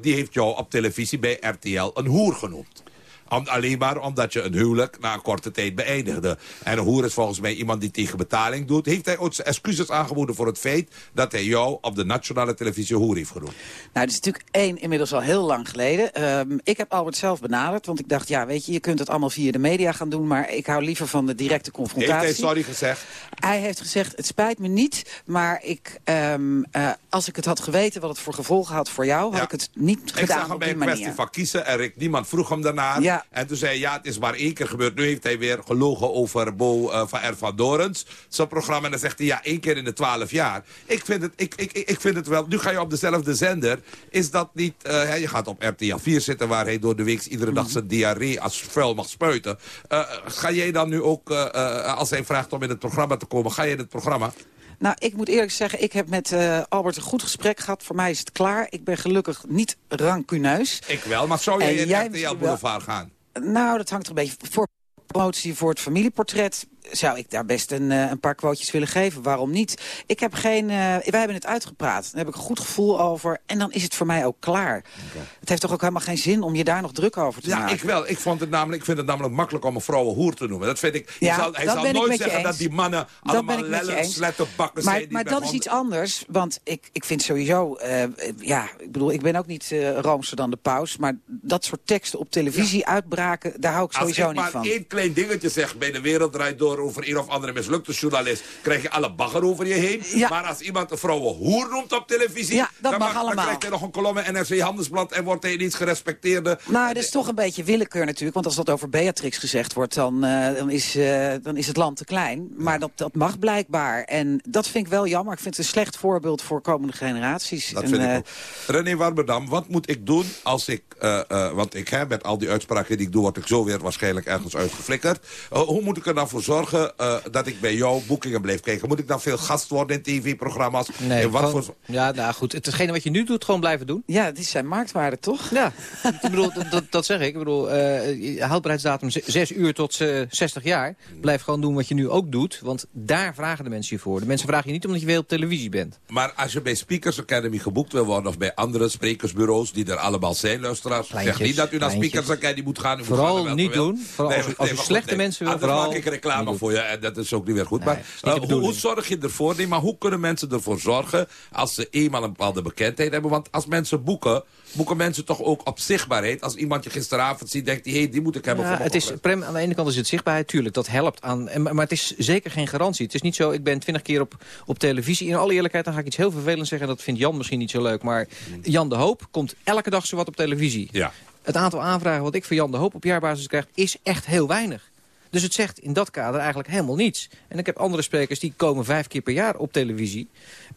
die heeft jou op televisie bij RTL een hoer genoemd. Alleen maar omdat je een huwelijk na een korte tijd beëindigde. En een hoer is volgens mij iemand die tegen betaling doet. Heeft hij ook excuses aangeboden voor het feit... dat hij jou op de nationale televisie hoer heeft genoemd? Nou, dat is natuurlijk één inmiddels al heel lang geleden. Um, ik heb Albert zelf benaderd, want ik dacht... ja, weet je, je kunt het allemaal via de media gaan doen... maar ik hou liever van de directe confrontatie. Heeft hij sorry gezegd? Hij heeft gezegd, het spijt me niet... maar ik, um, uh, als ik het had geweten wat het voor gevolgen had voor jou... Ja. had ik het niet ik gedaan zag hem op bij die een kwestie manier. van kiezen. En Rick, niemand vroeg hem daarna. Ja. En toen zei hij, ja, het is maar één keer gebeurd. Nu heeft hij weer gelogen over Bo uh, van R. van Dorens. Zijn programma. En dan zegt hij, ja, één keer in de twaalf jaar. Ik vind, het, ik, ik, ik vind het wel... Nu ga je op dezelfde zender. Is dat niet... Uh, je gaat op RTL 4 zitten... waar hij door de week iedere dag zijn diarree als vuil mag spuiten. Uh, ga jij dan nu ook, als hij vraagt om in het programma te komen... ga je in het programma? Nou, ik moet eerlijk zeggen, ik heb met uh, Albert een goed gesprek gehad. Voor mij is het klaar. Ik ben gelukkig niet rancuneus. Ik wel, maar zou En in RTL misschien Boulevard gaan? Nou, dat hangt er een beetje voor promotie voor het familieportret zou ik daar best een, uh, een paar quotejes willen geven. Waarom niet? Ik heb geen... Uh, wij hebben het uitgepraat. Daar heb ik een goed gevoel over. En dan is het voor mij ook klaar. Okay. Het heeft toch ook helemaal geen zin om je daar nog druk over te ja, maken? Ja, ik wel. Ik, vond het namelijk, ik vind het namelijk makkelijk om een vrouw een hoer te noemen. Dat vind ik... Ja, zal, hij zal nooit zeggen dat die mannen dat allemaal lellen, slettenbakken maar, zijn. Maar dat is iets anders. Want ik, ik vind sowieso... Uh, ja, ik bedoel, ik ben ook niet roomser dan de paus. Maar dat soort teksten op televisie ja. uitbraken... daar hou ik sowieso Als ik niet maar van. één klein dingetje zeg bij de wereld draait door... over een of andere mislukte journalist, krijg je alle bagger over je heen. Ja. Maar als iemand een vrouw een hoer noemt op televisie... Ja, dat dan, mag dan allemaal. krijgt hij nog een kolom in NRC Handelsblad... en wordt hij ineens gerespecteerde... Nou, dat is toch een beetje willekeur natuurlijk. Want als dat over Beatrix gezegd wordt, dan, uh, dan, is, uh, dan is het land te klein. Maar dat, dat mag blijkbaar. En dat vind ik wel jammer. Ik vind het een slecht voorbeeld voor komende generaties. Dat en, vind uh, ik ook. René Warberdam, wat moet ik doen als ik... want ik heb met al die uitspraken die ik doe... word ik zo weer waarschijnlijk ergens uitgeflikkerd. hoe moet ik er dan voor zorgen zorgen eh, dat ik bij jou boekingen blijf krijgen? Moet ik dan veel gast worden in tv-programma's? Nee, En wat gewoon- voor... ja, nou goed. Hetgene wat je nu doet, gewoon blijven doen. Ja, die zijn marktwaarde, toch? Ja, [LAUGHS] ik bedoel, dat, dat, zeg ik. Ik bedoel, eh, houdbaarheidsdatum 6 uur tot eh, 60 jaar. Blijf gewoon doen wat je nu ook doet. Want daar vragen de mensen je voor. De mensen vragen je niet omdat je weer op televisie bent. Maar als je bij Speakers Academy geboekt wil worden... of bij andere sprekersbureaus die er allemaal zijn, luisteraars... zeg niet dat u naar. Speakers Academy moet gaan. U moet Vooral gaan welke niet doen. Vooral als u- als u maar slechte mensen wil, vooral maak ik reclame voor je en dat is ook niet weer goed. maar eh, hoe, zorg je ervoor? Nee, maar hoe kunnen mensen ervoor zorgen... als ze eenmaal een bepaalde bekendheid hebben? Want als mensen boeken, boeken mensen toch ook op zichtbaarheid. Als iemand je gisteravond ziet, denkt hij... Hey, die moet ik hebben Ja, voor het is. Prem, aan de ene kant is het zichtbaarheid, tuurlijk, dat helpt aan. Maar het is zeker geen garantie. Het is niet zo, ik ben twintig keer op, op televisie. In alle eerlijkheid, dan ga ik iets heel vervelends zeggen. Dat vindt Jan misschien niet zo leuk. Maar Jan de Hoop komt elke dag zowat op televisie. Ja. Het aantal aanvragen wat ik voor Jan de Hoop op jaarbasis krijg, is echt heel weinig. Dus het zegt in dat kader eigenlijk helemaal niets. En ik heb andere sprekers die komen vijf keer per jaar op televisie.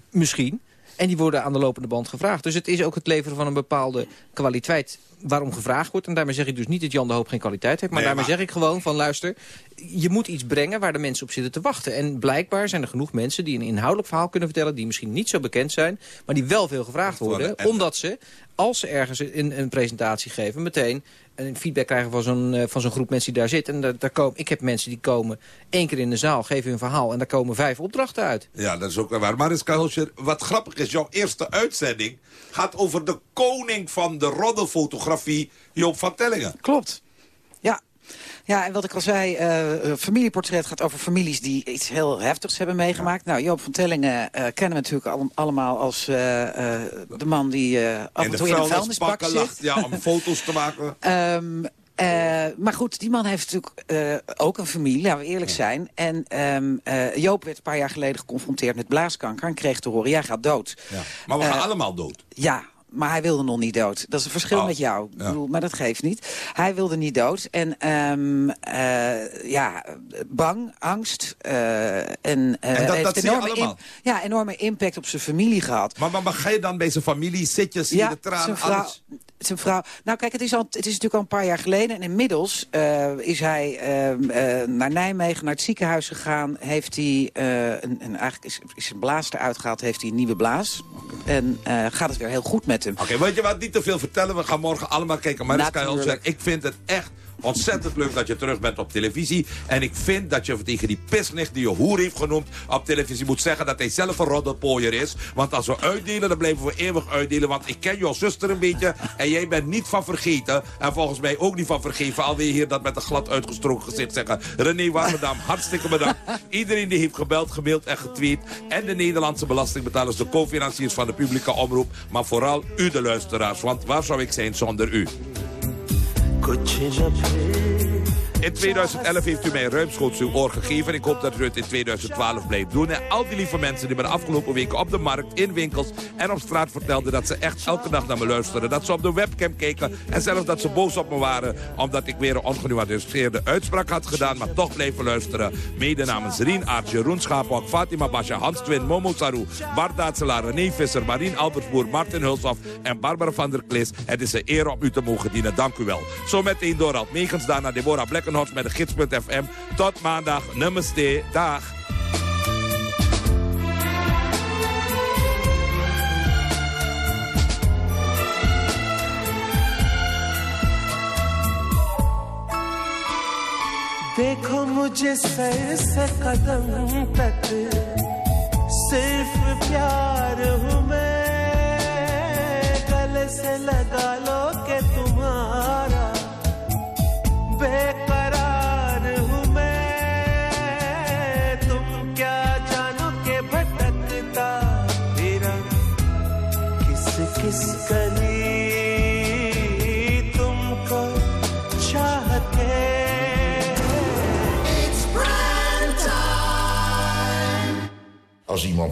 Misschien. En die worden aan de lopende band gevraagd. Dus het is ook het leveren van een bepaalde kwaliteit waarom gevraagd wordt. En daarmee zeg ik dus niet dat Jan de Hoop geen kwaliteit heeft. Maar Nee, daarmee maar- zeg ik gewoon van luister, je moet iets brengen waar de mensen op zitten te wachten. En blijkbaar zijn er genoeg mensen die een inhoudelijk verhaal kunnen vertellen... die misschien niet zo bekend zijn, maar die wel veel gevraagd worden. En- Omdat ze, als ze ergens een, een presentatie geven... meteen een feedback krijgen van zo'n eh, van zo'n groep mensen die daar zitten. En daar, daar komen, ik heb mensen die komen één keer in de zaal, geven hun verhaal... en daar komen vijf opdrachten uit. Ja, dat is ook wel waar. Mariska Hulscher, wat grappig is, jouw eerste uitzending gaat over de koning van de roddelfotografie, Joop van Tellingen. Klopt. Ja. Ja, en wat ik al zei, eh, eh, familieportret gaat over families die iets heel heftigs hebben meegemaakt. Nou, Joop van Tellingen eh, kennen we natuurlijk al- allemaal als de man die af en toe in een vuilnisbak zit. ja, om foto's te maken. [LAUGHS] Ehm, eh, maar goed, die man heeft natuurlijk ook een familie, laten we eerlijk zijn. En ehm, eh, Joop werd een paar jaar geleden geconfronteerd met blaaskanker... en kreeg te horen, jij gaat dood. Maar we gaan allemaal dood. Ja, maar hij wilde nog niet dood. Dat is een verschil Oh, met jou. Ik ja. bedoel, maar dat geeft niet. Hij wilde niet dood. En ehm, eh, ja, bang, angst. eh, en En dat- heeft dat enorme, ja, enorme impact op zijn familie gehad. Maar, maar, maar ga je dan bij zijn familie, zit je, zie je de tranen, vrouw, alles? Zijn vrouw. Nou kijk, het is, al, het is natuurlijk al een paar jaar geleden. En inmiddels eh, is hij ehm, eh, naar Nijmegen, naar het ziekenhuis gegaan. Heeft hij, eh, een, een, eigenlijk is, is zijn blaas eruit gehaald, heeft hij een nieuwe blaas. En eh, gaat het weer heel goed met hem. Oké, weet je wat, niet te veel vertellen. We gaan morgen allemaal kijken. Mariska Natuurlijk. Hulscher, ik vind het echt ontzettend leuk dat je terug bent op televisie. En ik vind dat je tegen die pisnicht die je hoer heeft genoemd op televisie moet zeggen dat hij zelf een roddelpooier is. Want als we uitdelen, dan blijven we eeuwig uitdelen. Want ik ken jouw zuster een beetje en jij bent niet van vergeten. En volgens mij ook niet van vergeven. Alweer hier dat met een glad uitgestroken gezicht zeggen. René Warmerdam, hartstikke bedankt. Iedereen die heeft gebeld, gemaild en getweet. En de Nederlandse belastingbetalers, de co-financiers van de publieke omroep. Maar vooral u de luisteraars. Want waar zou ik zijn zonder u? कुछ न फिर In 2011 heeft u mij ruimschoots uw oor gegeven. Ik hoop dat u het in 2012 blijft doen. En al die lieve mensen die me de afgelopen weken op de markt, in winkels en op straat vertelden... dat ze echt elke dag naar me luisteren. Dat ze op de webcam keken en zelfs dat ze boos op me waren... omdat ik weer een ongenuanceerde uitspraak had gedaan... maar toch blijven luisteren. Mede namens Rien Aert, Jeroen Schaapok, Fatima Basja, Hans Twin, Momo Saru... Bart Daatselaar, René Visser, Marien Albersboer, Martin Hulshoff en Barbara van der Klis. Het is een eer om u te mogen dienen. Dank u wel. Zo meteen Dorald Meegens, daarna Deborah Blekkenhorst met de gids.fm. Tot maandag. Namaste. Dag. देखो मुझे सर से कदम तक सिर्फ प्यार हूँ मैं गले से लगा लो के तुम्हारा बेकरार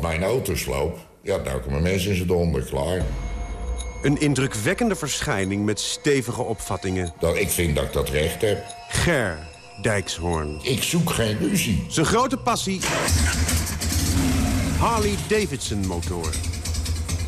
mijn auto sloopt, ja, duiken mijn mensen in zijn donder, klaar. Een indrukwekkende verschijning met stevige opvattingen. Dat, ik vind dat ik dat recht heb. Ger Dijkshoorn. Ik zoek geen ruzie. Zijn grote passie... Harley Davidson motor.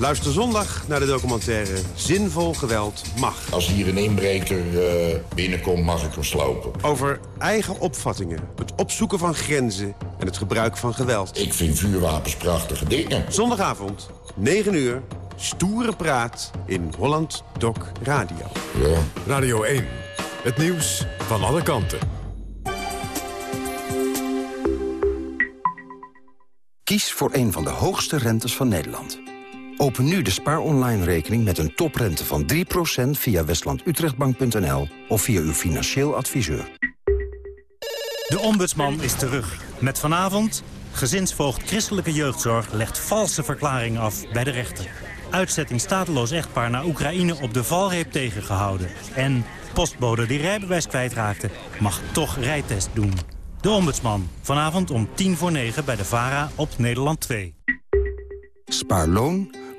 Luister zondag naar de documentaire Zinvol Geweld Mag. Als hier een inbreker uh, binnenkomt, mag ik hem slopen. Over eigen opvattingen, het opzoeken van grenzen en het gebruik van geweld. Ik vind vuurwapens prachtige dingen. Zondagavond, 9 uur, stoere praat in Holland Doc Radio. Ja. Radio 1, het nieuws van alle kanten. Kies voor een van de hoogste rentes van Nederland. Open nu de Spaar Online rekening met een toprente van 3% via westlandutrechtbank.nl of via uw financieel adviseur. De ombudsman is terug. Met vanavond... gezinsvoogd christelijke jeugdzorg legt valse verklaringen af bij de rechter. Uitzetting stateloos echtpaar naar Oekraïne op de valreep tegengehouden. En postbode die rijbewijs kwijtraakte mag toch rijtest doen. De ombudsman. Vanavond om tien voor negen bij de VARA op Nederland 2. Spaarloon